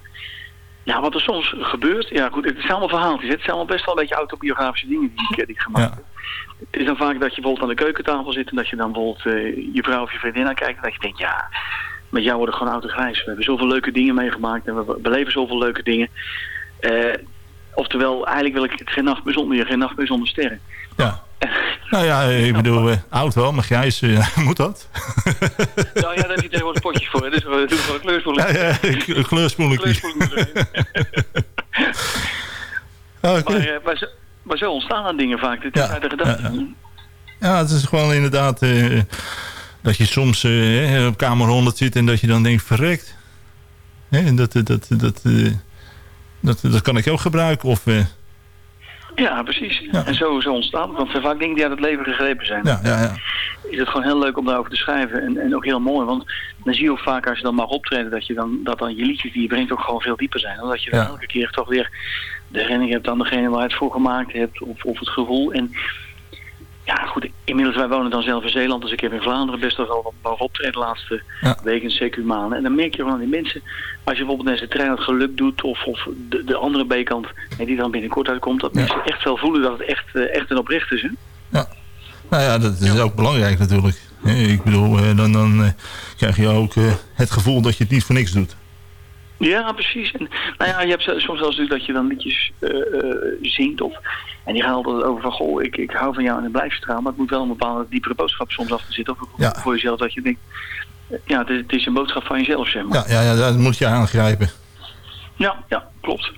[SPEAKER 12] Ja, wat er soms gebeurt, ja goed, het zijn allemaal verhaaltjes. Het zijn allemaal best wel een beetje autobiografische dingen die ik, die ik gemaakt heb. Ja. Het is dan vaak dat je bijvoorbeeld aan de keukentafel zit en dat je dan bijvoorbeeld uh, je vrouw of je vriendin aankijkt en dat je denkt, ja, met jou worden gewoon autogrijs. We hebben zoveel leuke dingen meegemaakt en we beleven zoveel leuke dingen. Uh, oftewel, eigenlijk wil ik het geen nacht meer zonder je, geen nacht meer zonder sterren.
[SPEAKER 5] Ja. *laughs* Nou ja, ik bedoel, uh, oud wel, maar grijs, uh, moet dat? *laughs*
[SPEAKER 12] nou ja, daar heb je tegenwoordig potjes voor. Dus we doen gewoon een kleurspoeling.
[SPEAKER 5] Ja, ja, een kleurspoeling. *laughs*
[SPEAKER 12] okay. maar, uh, maar, zo, maar, zo, ontstaan dan dingen vaak. Het is ja, uit de gedachte.
[SPEAKER 5] Ja, het is gewoon inderdaad dat je soms op kamer 100 zit en dat je dan denkt, verrekt. Hè, dat, dat, dat, dat, eh, dat, dat kan ik ook gebruiken. Of, eh,
[SPEAKER 12] Ja, precies. En zo, zo ontstaan. Want er zijn vaak dingen die uit het leven gegrepen zijn.
[SPEAKER 5] ja, ja, ja.
[SPEAKER 12] Is het gewoon heel leuk om daarover te schrijven. En, en ook heel mooi. Want dan zie je ook vaak als je dan mag optreden... dat, je dan, dat dan je liedjes die je brengt ook gewoon veel dieper zijn. Omdat je dan elke keer toch weer de herinnering hebt aan degene waar je het voor gemaakt hebt. Of, of het gevoel. En ja, goed. Inmiddels, wij wonen dan zelf in Zeeland. Dus ik heb in Vlaanderen best wel wat mogen optreden de laatste
[SPEAKER 5] Ja.
[SPEAKER 12] weken, CQ maanden. En dan merk je gewoon aan die mensen... Als je bijvoorbeeld mensen trein het geluk doet... of, of de, de andere B-kant die dan binnenkort uitkomt... dat mensen echt wel voelen dat het echt, eh, echt en oprecht is. Hè?
[SPEAKER 5] Nou ja, dat is ook belangrijk natuurlijk. Ik bedoel, eh, dan, dan eh, krijg je ook het gevoel dat je het niet voor niks doet.
[SPEAKER 12] Ja, precies. En, nou ja, je hebt soms zelfs natuurlijk dat je dan liedjes eh, zingt. Of, en die gaan altijd over van, goh, ik, ik hou van jou en ik blijf trouw. Maar het moet wel een bepaalde diepere boodschap soms achter zitten. Of
[SPEAKER 5] Ja.
[SPEAKER 12] voor jezelf dat je denkt, eh, ja, het is, het is een boodschap van jezelf, zeg maar.
[SPEAKER 5] Ja, ja, ja dat moet je aangrijpen.
[SPEAKER 12] Ja, ja, klopt.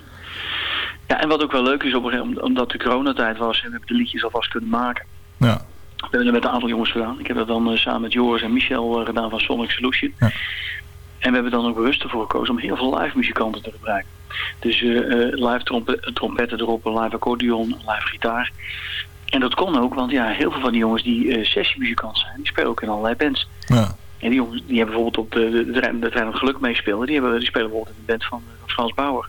[SPEAKER 12] Ja, en wat ook wel leuk is, op een gegeven moment, omdat de coronatijd was... en we hebben de liedjes alvast kunnen maken.
[SPEAKER 5] Ja.
[SPEAKER 12] We hebben het met een aantal jongens gedaan. Ik heb dat dan samen met Joris en Michel gedaan van Sonic Solution.
[SPEAKER 5] Ja.
[SPEAKER 12] En we hebben dan ook bewust ervoor gekozen om heel veel live muzikanten te gebruiken. Dus eh, eh, live trompe- trompetten erop, een live accordeon, live gitaar. En dat kon ook, want ja, heel veel van die jongens die eh sessiemuzikant zijn, die spelen ook in allerlei bands.
[SPEAKER 5] Ja.
[SPEAKER 12] En die jongens die hebben bijvoorbeeld op de, de, de, trein, de trein geluk meespeelden, die, hebben, die spelen bijvoorbeeld in de band van, van Frans Bauer.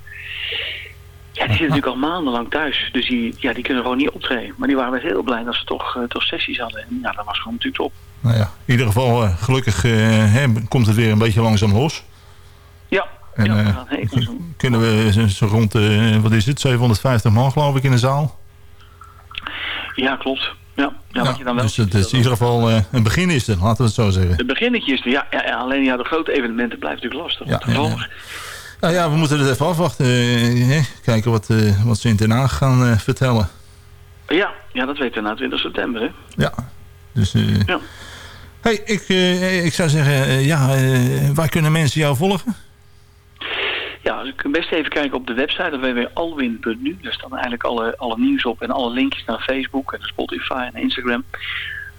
[SPEAKER 12] Ja, die zitten natuurlijk al maandenlang thuis. Dus die, ja, die kunnen gewoon niet optreden. Maar die waren wel heel blij dat ze toch, toch sessies hadden. En ja, dat was gewoon natuurlijk top.
[SPEAKER 5] Nou ja, in ieder geval, eh, gelukkig eh, hè, komt het weer een beetje langzaam los.
[SPEAKER 12] Ja,
[SPEAKER 5] En
[SPEAKER 12] ja,
[SPEAKER 5] eh, kunnen we zo- rond, eh, wat is het, 750 man geloof ik in de zaal.
[SPEAKER 12] ja klopt. Ja, ja, je dan wel
[SPEAKER 5] dus het is in ieder geval eh, een begin is het, laten we het zo zeggen.
[SPEAKER 12] Het beginnetje is er, ja, ja, alleen ja, de grote evenementen blijven natuurlijk lastig.
[SPEAKER 5] Ja, Nou ja, we moeten het even afwachten. eh, hè, kijken wat, eh, wat ze in Den Haag gaan vertellen.
[SPEAKER 12] ja. ja, dat weten we na 20 september. Hè?
[SPEAKER 5] Ja, dus... eh,
[SPEAKER 12] Ja.
[SPEAKER 5] Hey, ik, eh, ik zou zeggen, eh, ja, eh, waar kunnen mensen jou volgen?
[SPEAKER 12] Ja, dus je kunt best even kijken op de website www.alwin.nu. Daar staan eigenlijk alle, alle nieuws op en alle linkjes naar Facebook en Spotify en Instagram.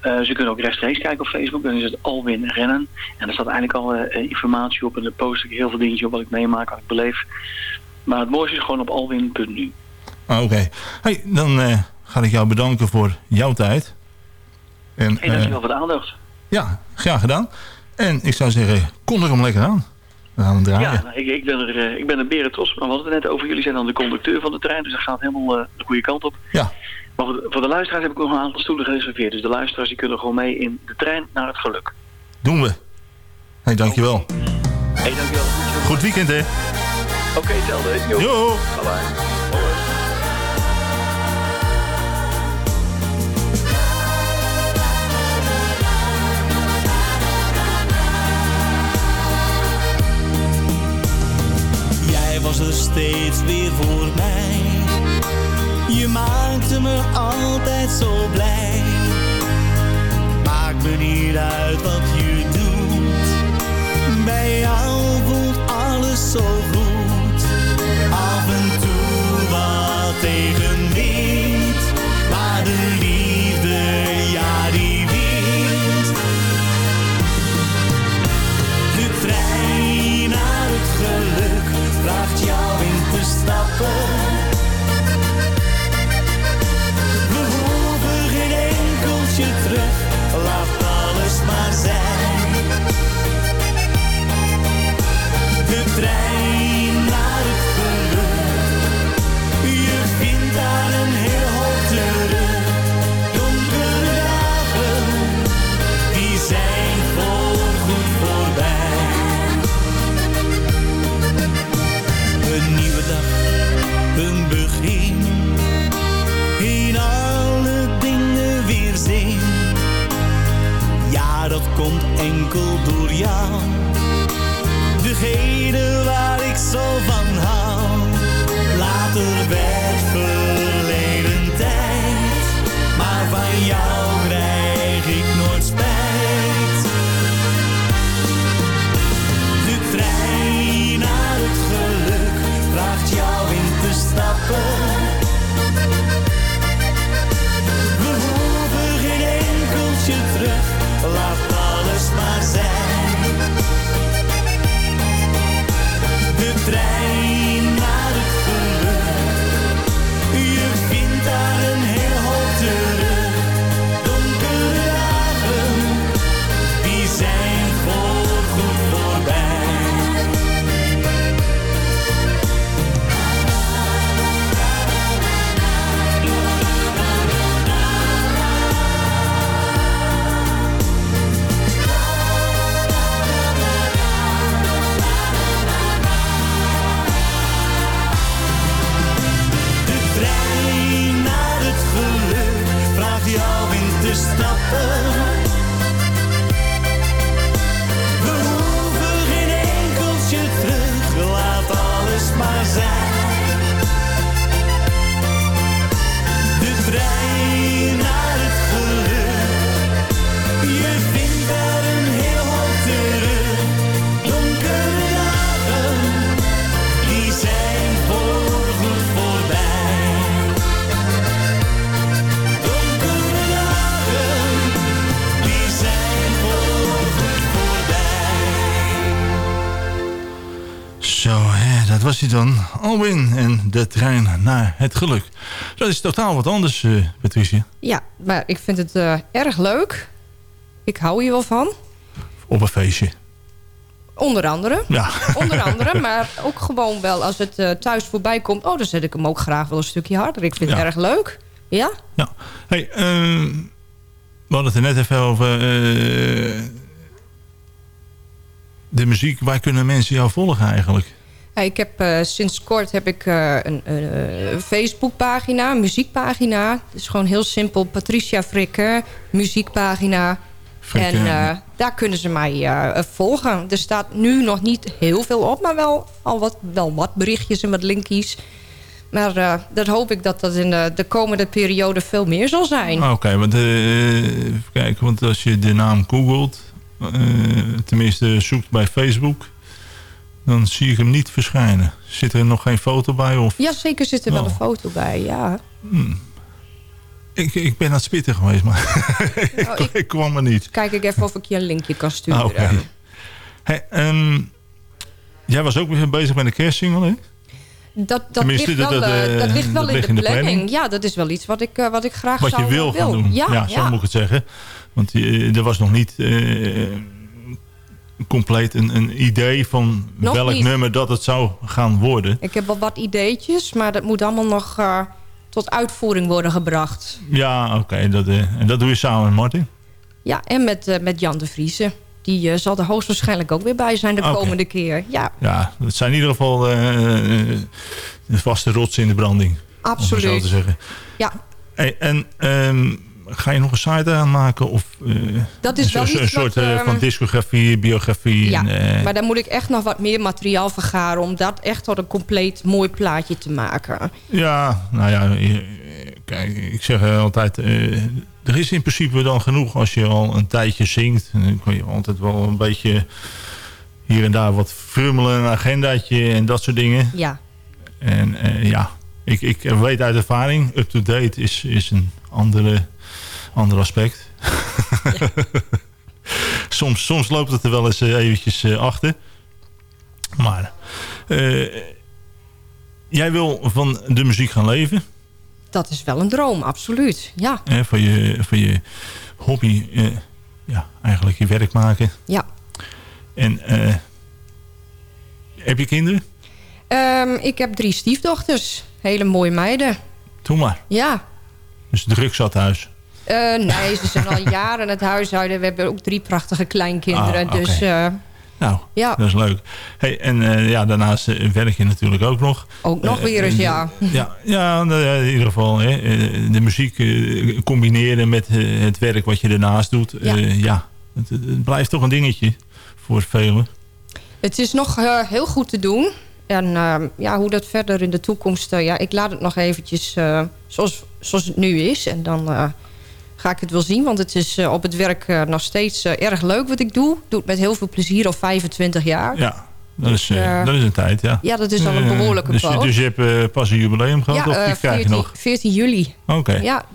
[SPEAKER 12] Ze kunnen ook rechtstreeks kijken op Facebook. Dan is het Alwin Rennen. En daar staat eigenlijk alle informatie op. En daar post ik heel veel dingetjes op wat ik meemaak, wat ik beleef. Maar het mooiste is gewoon op alwin.nu.
[SPEAKER 5] Ah, Oké. Hey, dan ga ik jou bedanken voor jouw tijd. En,
[SPEAKER 12] Hey, dankjewel voor de aandacht.
[SPEAKER 5] Ja, graag gedaan. En ik zou zeggen, kom er hem lekker aan. We gaan hem draaien.
[SPEAKER 12] Ja, nou, ik, ik, ben er, eh, ik ben er beren trots. Maar we hadden het net over. Jullie zijn dan de conducteur van de trein. Dus dat gaat helemaal eh, de goede kant op.
[SPEAKER 5] Ja.
[SPEAKER 12] Maar voor de, voor de luisteraars heb ik nog een aantal stoelen gereserveerd. Dus de luisteraars die kunnen gewoon mee in de trein naar het geluk.
[SPEAKER 5] Doen we. Hey, dankjewel.
[SPEAKER 12] Hey, dankjewel.
[SPEAKER 5] Goed weekend, hè?
[SPEAKER 12] Oké, telde. Jo.
[SPEAKER 5] Jo.
[SPEAKER 12] Bye bye.
[SPEAKER 13] Was er steeds weer voor mij. Je maakte me altijd zo blij. Maakt me niet uit wat je doet. Bij jou voelt alles zo goed. Af en toe wat tegenwind. In te enkel door jou. Degene waar ik zo van
[SPEAKER 5] Alwin en de trein naar het geluk. Dat is totaal wat anders, eh, Patricia.
[SPEAKER 7] Ja, maar ik vind het eh, erg leuk. Ik hou hier wel van.
[SPEAKER 5] Op een feestje.
[SPEAKER 7] Onder andere.
[SPEAKER 5] Ja.
[SPEAKER 7] Onder andere, *laughs* maar ook gewoon wel als het eh, thuis voorbij komt. Oh, dan zet ik hem ook graag wel een stukje harder. Ik vind het erg leuk. Ja?
[SPEAKER 5] Ja. Hey, ehm, we hadden het er net even over... de muziek, waar kunnen mensen jou volgen eigenlijk?
[SPEAKER 7] Ik heb, eh, sinds kort heb ik eh, een eh, Facebookpagina, een muziekpagina. Het is gewoon heel simpel. Patricia Frikke, muziekpagina.
[SPEAKER 5] Frikke.
[SPEAKER 7] En daar kunnen ze mij volgen. Er staat nu nog niet heel veel op, maar wel al wat, wel wat berichtjes en wat linkjes. Maar dat hoop ik dat dat in de, de komende periode veel meer zal zijn.
[SPEAKER 5] Ah, Oké, want even kijken, want als je de naam googelt, tenminste zoekt bij Facebook, dan zie ik hem niet verschijnen. Zit er nog geen foto bij? Of?
[SPEAKER 7] Ja, zeker zit er wel
[SPEAKER 5] Oh.
[SPEAKER 7] een foto bij, ja.
[SPEAKER 5] Ik, ik ben aan het spitten geweest, maar *laughs*
[SPEAKER 7] Oh,
[SPEAKER 5] ik, ik kwam er niet.
[SPEAKER 7] Kijk ik even of ik je een linkje kan sturen.
[SPEAKER 5] Ah, Oké. Hey, ehm, jij was ook weer bezig met een kerstsingle, hè?
[SPEAKER 7] Dat, dat, ligt wel,
[SPEAKER 5] dat, dat,
[SPEAKER 7] eh,
[SPEAKER 5] eh,
[SPEAKER 7] dat ligt wel
[SPEAKER 5] dat
[SPEAKER 7] in,
[SPEAKER 5] ligt
[SPEAKER 7] de
[SPEAKER 5] in de
[SPEAKER 7] planning.
[SPEAKER 5] planning.
[SPEAKER 7] Ja, dat is wel iets wat ik, eh, wat ik graag
[SPEAKER 5] Wat
[SPEAKER 7] zou
[SPEAKER 5] je wil gaan doen.
[SPEAKER 7] Ja,
[SPEAKER 5] Ja,
[SPEAKER 7] ja,
[SPEAKER 5] zo moet ik het zeggen. Want eh, er was nog niet compleet een, een idee van
[SPEAKER 7] Nog
[SPEAKER 5] welk
[SPEAKER 7] niet.
[SPEAKER 5] nummer dat het zou gaan worden.
[SPEAKER 7] Ik heb wel wat ideetjes, maar dat moet allemaal nog eh, tot uitvoering worden gebracht.
[SPEAKER 5] Ja, oké. dat, eh, en dat doe je samen met Martin?
[SPEAKER 7] Ja, en met, eh, met Jan de Vriese. Die zal er hoogstwaarschijnlijk ook weer bij zijn de komende keer. Ja,
[SPEAKER 5] Ja, dat zijn in ieder geval de vaste rotsen in de branding. Om het zo
[SPEAKER 7] absoluut.
[SPEAKER 5] te zeggen.
[SPEAKER 7] Ja,
[SPEAKER 5] Hey, en ehm, ga je nog een site aanmaken? Of, eh,
[SPEAKER 7] Dat is
[SPEAKER 5] een,
[SPEAKER 7] wel
[SPEAKER 5] soort- een soort
[SPEAKER 7] wat,
[SPEAKER 5] eh,
[SPEAKER 7] ehm,
[SPEAKER 5] van discografie, biografie.
[SPEAKER 7] ja.
[SPEAKER 5] en, eh,
[SPEAKER 7] maar dan moet ik echt nog wat meer materiaal vergaren... om dat echt tot een compleet mooi plaatje te maken.
[SPEAKER 5] Ja, nou ja, kijk, ik zeg altijd... er is in principe dan genoeg als je al een tijdje zingt. Dan kun je altijd wel een beetje hier en daar wat frummelen, een agendaatje en dat soort dingen.
[SPEAKER 7] Ja,
[SPEAKER 5] En ja, ik, ik weet uit ervaring, up-to-date is, is een andere, ander aspect. *laughs* soms, soms loopt het er wel eens eh, eventjes eh, achter. Maar eh, jij wil van de muziek gaan leven.
[SPEAKER 7] dat is wel een droom, absoluut. Ja,
[SPEAKER 5] van, je, van je hobby, eh, ja, eigenlijk je werk maken.
[SPEAKER 7] ja.
[SPEAKER 5] En eh, heb je kinderen?
[SPEAKER 7] Ehm, ik heb drie stiefdochters. Hele mooie meiden.
[SPEAKER 5] Doe maar.
[SPEAKER 7] Ja.
[SPEAKER 5] Dus druk zat thuis.
[SPEAKER 7] Eh, nee, ze zijn al *laughs* jaren het huishouden. We hebben ook drie prachtige kleinkinderen.
[SPEAKER 5] Ah.
[SPEAKER 7] Dus eh,
[SPEAKER 5] Nou,
[SPEAKER 7] Ja.
[SPEAKER 5] dat is leuk. Hey, en eh, ja, daarnaast werk je natuurlijk ook nog.
[SPEAKER 7] ook nog weer eens, ja.
[SPEAKER 5] Ja, ja nou ja, in ieder geval. Hè, de muziek combineren met het werk wat je ernaast doet.
[SPEAKER 7] Ja.
[SPEAKER 5] Ja, het, het blijft toch een dingetje voor velen.
[SPEAKER 7] Het is nog heel goed te doen. En ehm, ja, hoe dat verder in de toekomst... ja, ik laat het nog eventjes zoals, zoals het nu is. En dan ga ik het wel zien. Want het is eh, op het werk eh, nog steeds eh, erg leuk wat ik doe. Doe het met heel veel plezier al 25 jaar.
[SPEAKER 5] Ja, dat is, dat is een tijd, ja.
[SPEAKER 7] Ja, dat is al een
[SPEAKER 5] Eh,
[SPEAKER 7] behoorlijke
[SPEAKER 5] dus,
[SPEAKER 7] poos.
[SPEAKER 5] dus je hebt pas een jubileum gehad
[SPEAKER 7] ja,
[SPEAKER 5] of
[SPEAKER 7] eh,
[SPEAKER 5] die krijg je
[SPEAKER 7] 14,
[SPEAKER 5] nog?
[SPEAKER 7] 14 juli.
[SPEAKER 5] Oké.
[SPEAKER 7] Ja, ik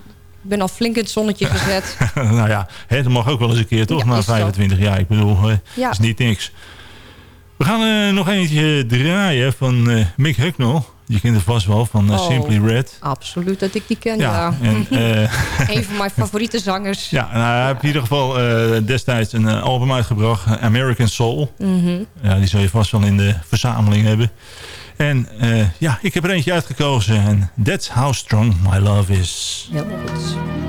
[SPEAKER 7] ben al flink in het zonnetje gezet. *laughs*
[SPEAKER 5] nou ja, hè, dat mag ook wel eens een keer toch,
[SPEAKER 7] Ja,
[SPEAKER 5] na
[SPEAKER 7] is zo.
[SPEAKER 5] 25 jaar. Ik bedoel,
[SPEAKER 7] Ja.
[SPEAKER 5] is niet niks. We gaan nog eentje draaien van Mick Hucknall. Je kent het vast wel, van eh,
[SPEAKER 7] Oh.
[SPEAKER 5] Simply Red.
[SPEAKER 7] Absoluut dat ik die ken, ja.
[SPEAKER 5] Ja, en, *laughs* eh,
[SPEAKER 7] Een van mijn favoriete zangers.
[SPEAKER 5] ja, nou, hij heeft in ieder geval eh, destijds een album uitgebracht, American Soul.
[SPEAKER 7] Mhm.
[SPEAKER 5] Ja, die zul je vast wel in de verzameling hebben. En ja, ik heb er eentje uitgekozen. En That's How Strong My Love Is.
[SPEAKER 7] Heel goed.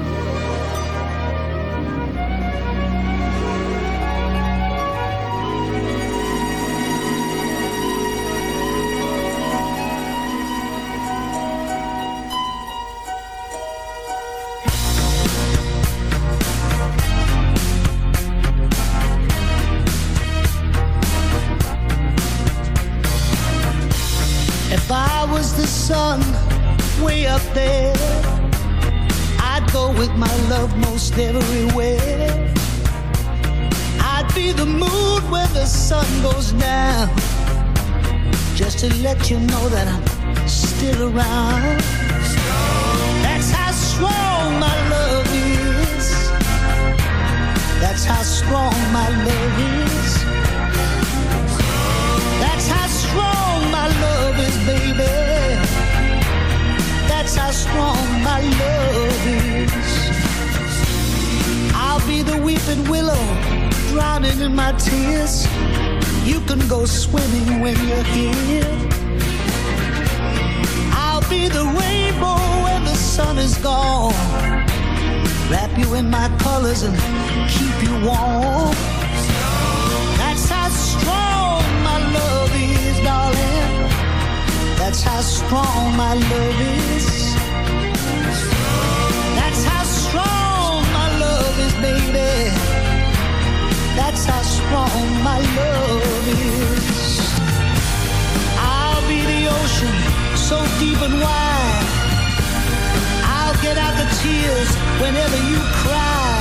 [SPEAKER 10] Whenever you cry.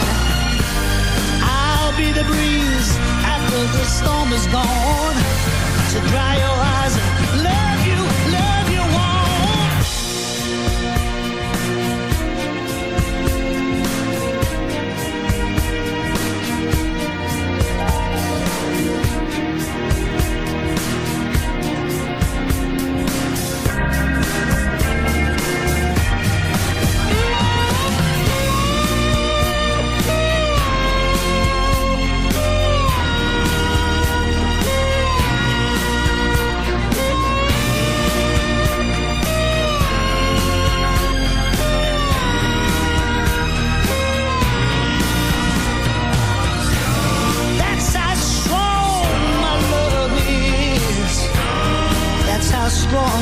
[SPEAKER 10] I'll be the breeze after the storm is gone to dry your eyes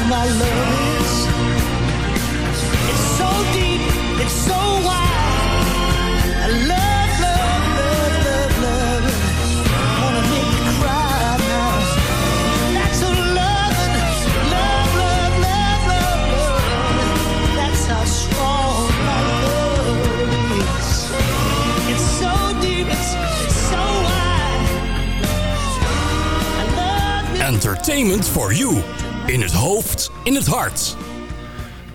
[SPEAKER 10] my love is. It's so deep, it's so wide. I love, love, love, love, love. Wanna make you cry now. That's a love, love, love, love, love. That's how strong my love is. It's so deep, it's so wide.
[SPEAKER 9] Entertainment for you. In het hoofd, in het hart.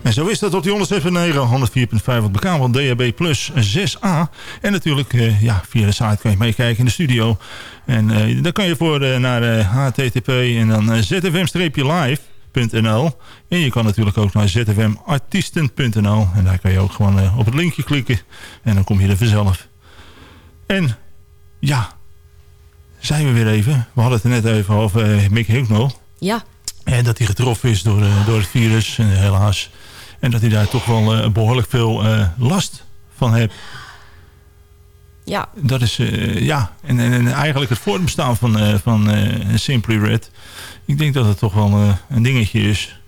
[SPEAKER 5] En zo is dat op die 107.9, 104.5 op de kabel, DHB Plus 6A. En natuurlijk eh, ja, via de site kan je meekijken in de studio. En eh daar kan je voor eh, naar http en dan zfm-live.nl. En je kan natuurlijk ook naar zfmartiesten.nl. En daar kan je ook gewoon op het linkje klikken. En dan kom je er vanzelf. En ja, zijn we weer even. We hadden het er net even over Mick Hucknall.
[SPEAKER 7] Ja,
[SPEAKER 5] En dat hij getroffen is door, eh, door het virus, en helaas. En dat hij daar toch wel eh, behoorlijk veel eh, last van heeft.
[SPEAKER 7] ja,
[SPEAKER 5] Dat is, eh, ja, en, en, en eigenlijk het voortbestaan van, eh, van eh, Simply Red. Ik denk dat het toch wel eh, een dingetje is.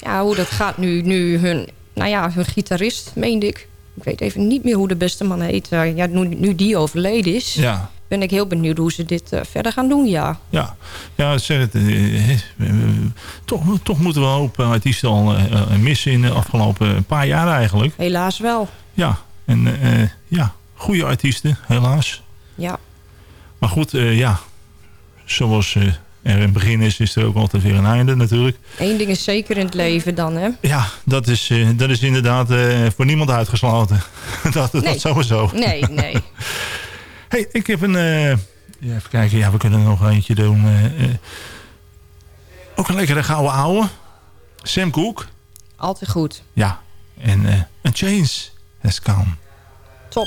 [SPEAKER 7] ja, hoe dat gaat nu, nu hun, nou ja, hun gitarist, meende ik. Ik weet even niet meer hoe de beste man heet. Eh, ja, nu, nu die overleden is,
[SPEAKER 5] Ja,
[SPEAKER 7] ben ik heel benieuwd hoe ze dit eh, verder gaan doen, ja.
[SPEAKER 5] ja. ja zeg het, eh, eh, toch, toch moeten we een hoop artiesten al missen in de afgelopen paar jaar eigenlijk.
[SPEAKER 7] Helaas wel,
[SPEAKER 5] Ja, en ja, goede artiesten, helaas.
[SPEAKER 7] ja.
[SPEAKER 5] Maar goed, ja, zoals er een begin is, is er ook altijd weer een einde natuurlijk.
[SPEAKER 7] Eén ding is zeker in het leven dan, hè.
[SPEAKER 5] Ja, dat is, dat is inderdaad voor niemand uitgesloten. *laughs* dat,
[SPEAKER 7] Nee.
[SPEAKER 5] dat sowieso.
[SPEAKER 7] Nee, nee. *laughs*
[SPEAKER 5] hey, ik heb een... eh, ja, even kijken, ja, we kunnen er nog eentje doen. eh, eh. ook een lekkere gouden ouwe. Sam Cooke.
[SPEAKER 7] Altijd goed.
[SPEAKER 5] Ja, en een change has come.
[SPEAKER 7] Top.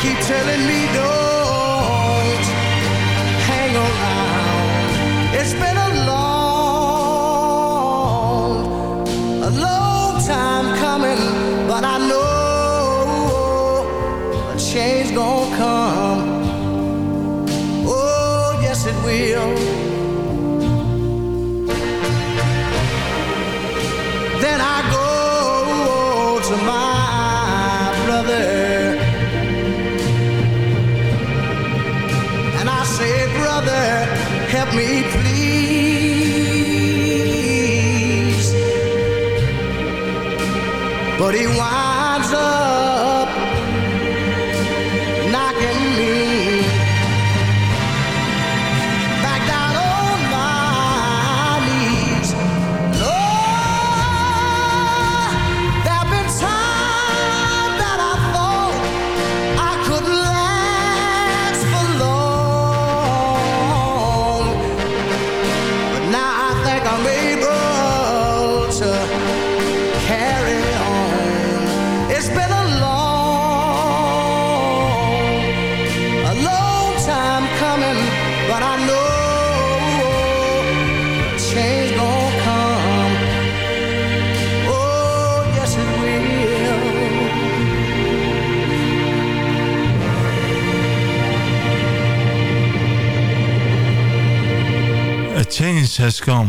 [SPEAKER 10] keep telling me don't But he winds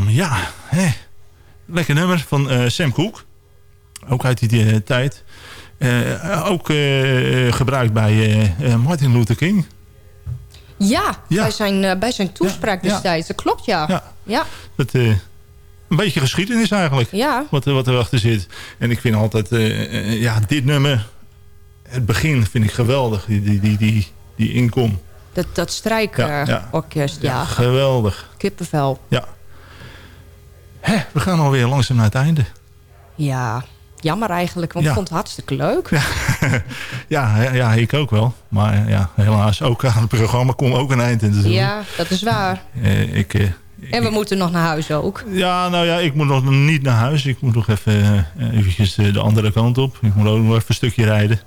[SPEAKER 5] Ja, hè. lekker nummer van eh, Sam Cooke. Ook uit die eh, tijd. Eh, ook gebruikt bij Martin Luther King.
[SPEAKER 7] Ja,
[SPEAKER 5] Ja.
[SPEAKER 7] Bij, zijn, bij zijn toespraak
[SPEAKER 5] Ja.
[SPEAKER 7] destijds. Dat klopt, ja.
[SPEAKER 5] Ja. Dat, een beetje geschiedenis eigenlijk.
[SPEAKER 7] Ja.
[SPEAKER 5] Wat, er- wat erachter zit. En ik vind altijd, ja, dit nummer, het begin vind ik geweldig. Die, die, die, die, die inkom.
[SPEAKER 7] Dat, dat
[SPEAKER 5] Ja, ja.
[SPEAKER 7] strijkorkest, ja.
[SPEAKER 5] Geweldig.
[SPEAKER 7] Kippenvel.
[SPEAKER 5] Ja. Hè, we gaan alweer langzaam naar het einde.
[SPEAKER 7] Ja, jammer eigenlijk, want
[SPEAKER 5] Ja.
[SPEAKER 7] ik vond het hartstikke leuk. *laughs*
[SPEAKER 5] Ja, ja, ja, ik ook wel. Maar eh, ja, helaas, ook aan het programma komt ook een eind in te.
[SPEAKER 7] Ja, dat is waar.
[SPEAKER 5] Eh, ik, eh,
[SPEAKER 7] En we moeten nog naar huis ook.
[SPEAKER 5] ja, nou ja, ik moet nog niet naar huis. Ik moet nog even eventjes de andere kant op. Ik moet ook nog even een stukje rijden.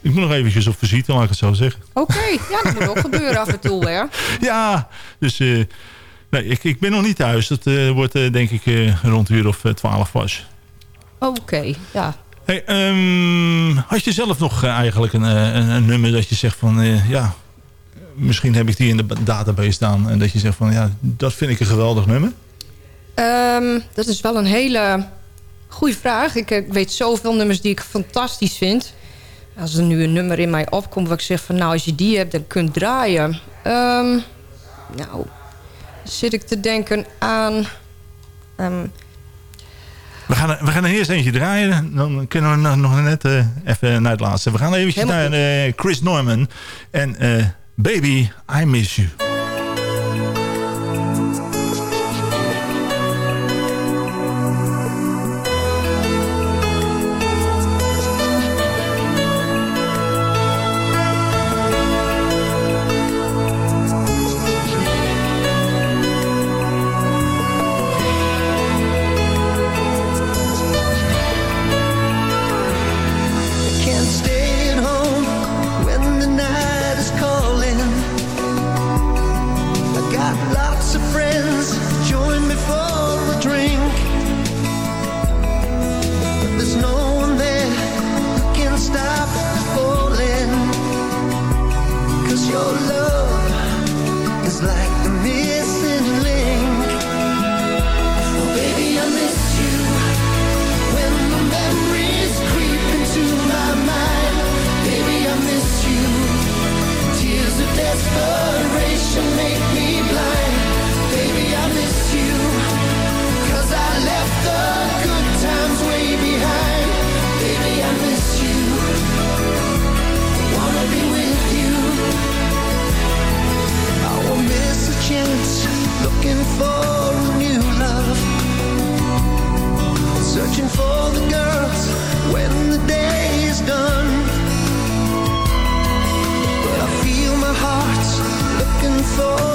[SPEAKER 5] Ik moet nog eventjes op visite, laat ik het zo zeggen.
[SPEAKER 7] Oké, ja, dat moet ook gebeuren af en toe, hè. *laughs*
[SPEAKER 5] Ja, dus nee, ik, ik ben nog niet thuis. Dat eh, wordt eh, denk ik eh, rond een uur of twaalf pas.
[SPEAKER 7] Oké, ja.
[SPEAKER 5] Hey, ehm, had je zelf nog eigenlijk een, een, een nummer dat je zegt van... ja, misschien heb ik die in de database staan. En dat je zegt van ja, dat vind ik een geweldig nummer.
[SPEAKER 7] Ehm, dat is wel een hele goede vraag. Ik, weet zoveel nummers die ik fantastisch vind. Als er nu een nummer in mij opkomt waar ik zeg van... nou, als je die hebt, dan kunt draaien. Ehm, nou, zit ik te denken aan... ehm,
[SPEAKER 5] We gaan, er- we gaan er eerst eentje draaien. Dan kunnen we nog- nog net eh, even naar het laatste. We gaan eventjes
[SPEAKER 7] Helemaal
[SPEAKER 5] naar eh, Chris Norman. En eh, Baby, I Miss You. soul.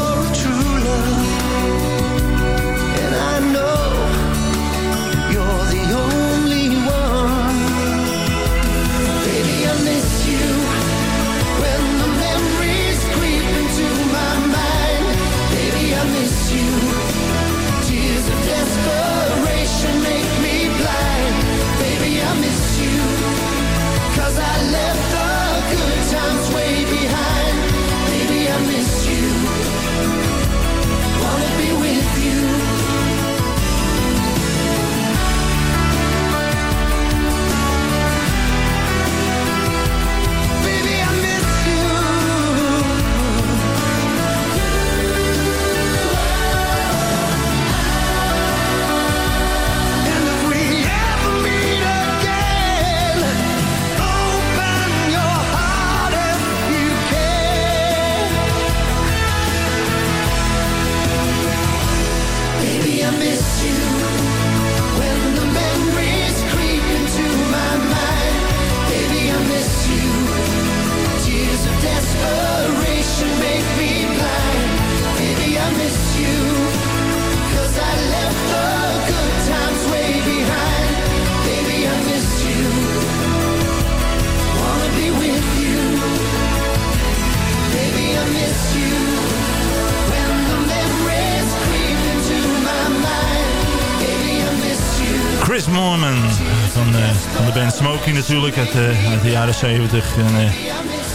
[SPEAKER 5] Natuurlijk uit, eh, uit de jaren 70. En, uh,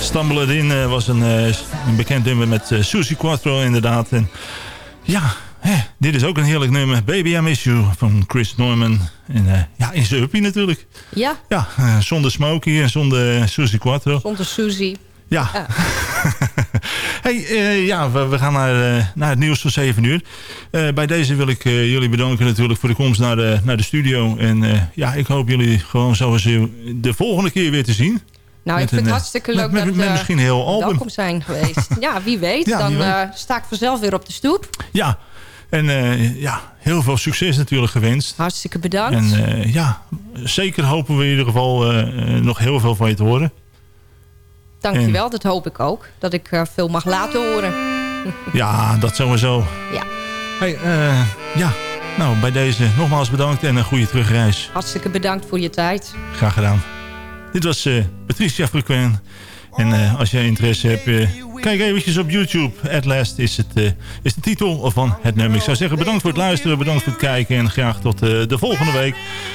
[SPEAKER 5] Stumble It In was een, een bekend nummer met Susie Quattro inderdaad. En, ja, hè, dit is ook een heerlijk nummer. Baby I Miss You van Chris Norman. En ja, in zijn uppie natuurlijk.
[SPEAKER 7] Ja.
[SPEAKER 5] Ja, zonder Smokey en zonder Susie Quattro.
[SPEAKER 7] Zonder Susie.
[SPEAKER 5] Ja. ja. *laughs* hey, uh, ja, we, we gaan naar, uh, naar het nieuws van 7 uur. Uh, bij deze wil ik jullie bedanken natuurlijk voor de komst naar de, naar de studio. En ja, ik hoop jullie gewoon zoals de volgende keer weer te zien.
[SPEAKER 7] Nou, ik vind het hartstikke leuk
[SPEAKER 5] met,
[SPEAKER 7] dat
[SPEAKER 5] met, misschien heel album.
[SPEAKER 7] welkom zijn geweest. *laughs* ja, wie weet. Ja, dan wie weet. sta ik vanzelf weer op de stoep.
[SPEAKER 5] Ja, en ja, heel veel succes natuurlijk gewenst.
[SPEAKER 7] Hartstikke bedankt.
[SPEAKER 5] En ja, zeker hopen we in ieder geval nog heel veel van je te horen.
[SPEAKER 7] Dankjewel, en... dat hoop ik ook. Dat ik uh, veel mag laten horen. *laughs*
[SPEAKER 5] ja, dat sowieso.
[SPEAKER 7] Ja.
[SPEAKER 5] Hey, uh, ja, nou bij deze nogmaals bedankt en een goede terugreis.
[SPEAKER 7] Hartstikke bedankt voor je tijd.
[SPEAKER 5] Graag gedaan. Dit was uh, Patricia Frequen. En als jij interesse hebt, kijk eventjes op YouTube. At Last is, het, is de titel van het nummer. Ik zou zeggen bedankt voor het luisteren, bedankt voor het kijken. En graag tot de volgende week.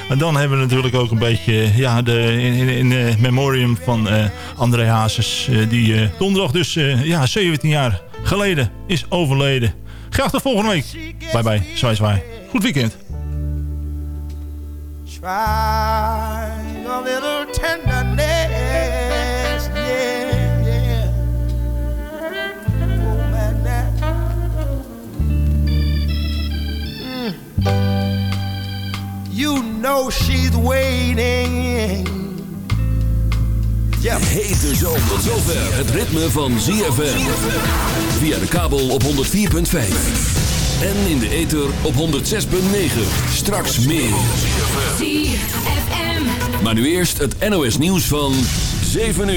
[SPEAKER 5] En dan hebben we natuurlijk ook een beetje ja, de, in, in, in memoriam van André Hazes. die donderdag dus ja, 17 jaar geleden is overleden. Graag tot volgende week. Bye bye. Zwaai zwaai. Goed weekend.
[SPEAKER 10] Try a little know she's waiting.
[SPEAKER 2] Ja. Hete zomer. Tot zover het ritme van ZFM. Via de kabel op 104.5. En in de ether op 106.9. Straks meer. ZFM. Maar nu eerst het NOS nieuws van 7 uur.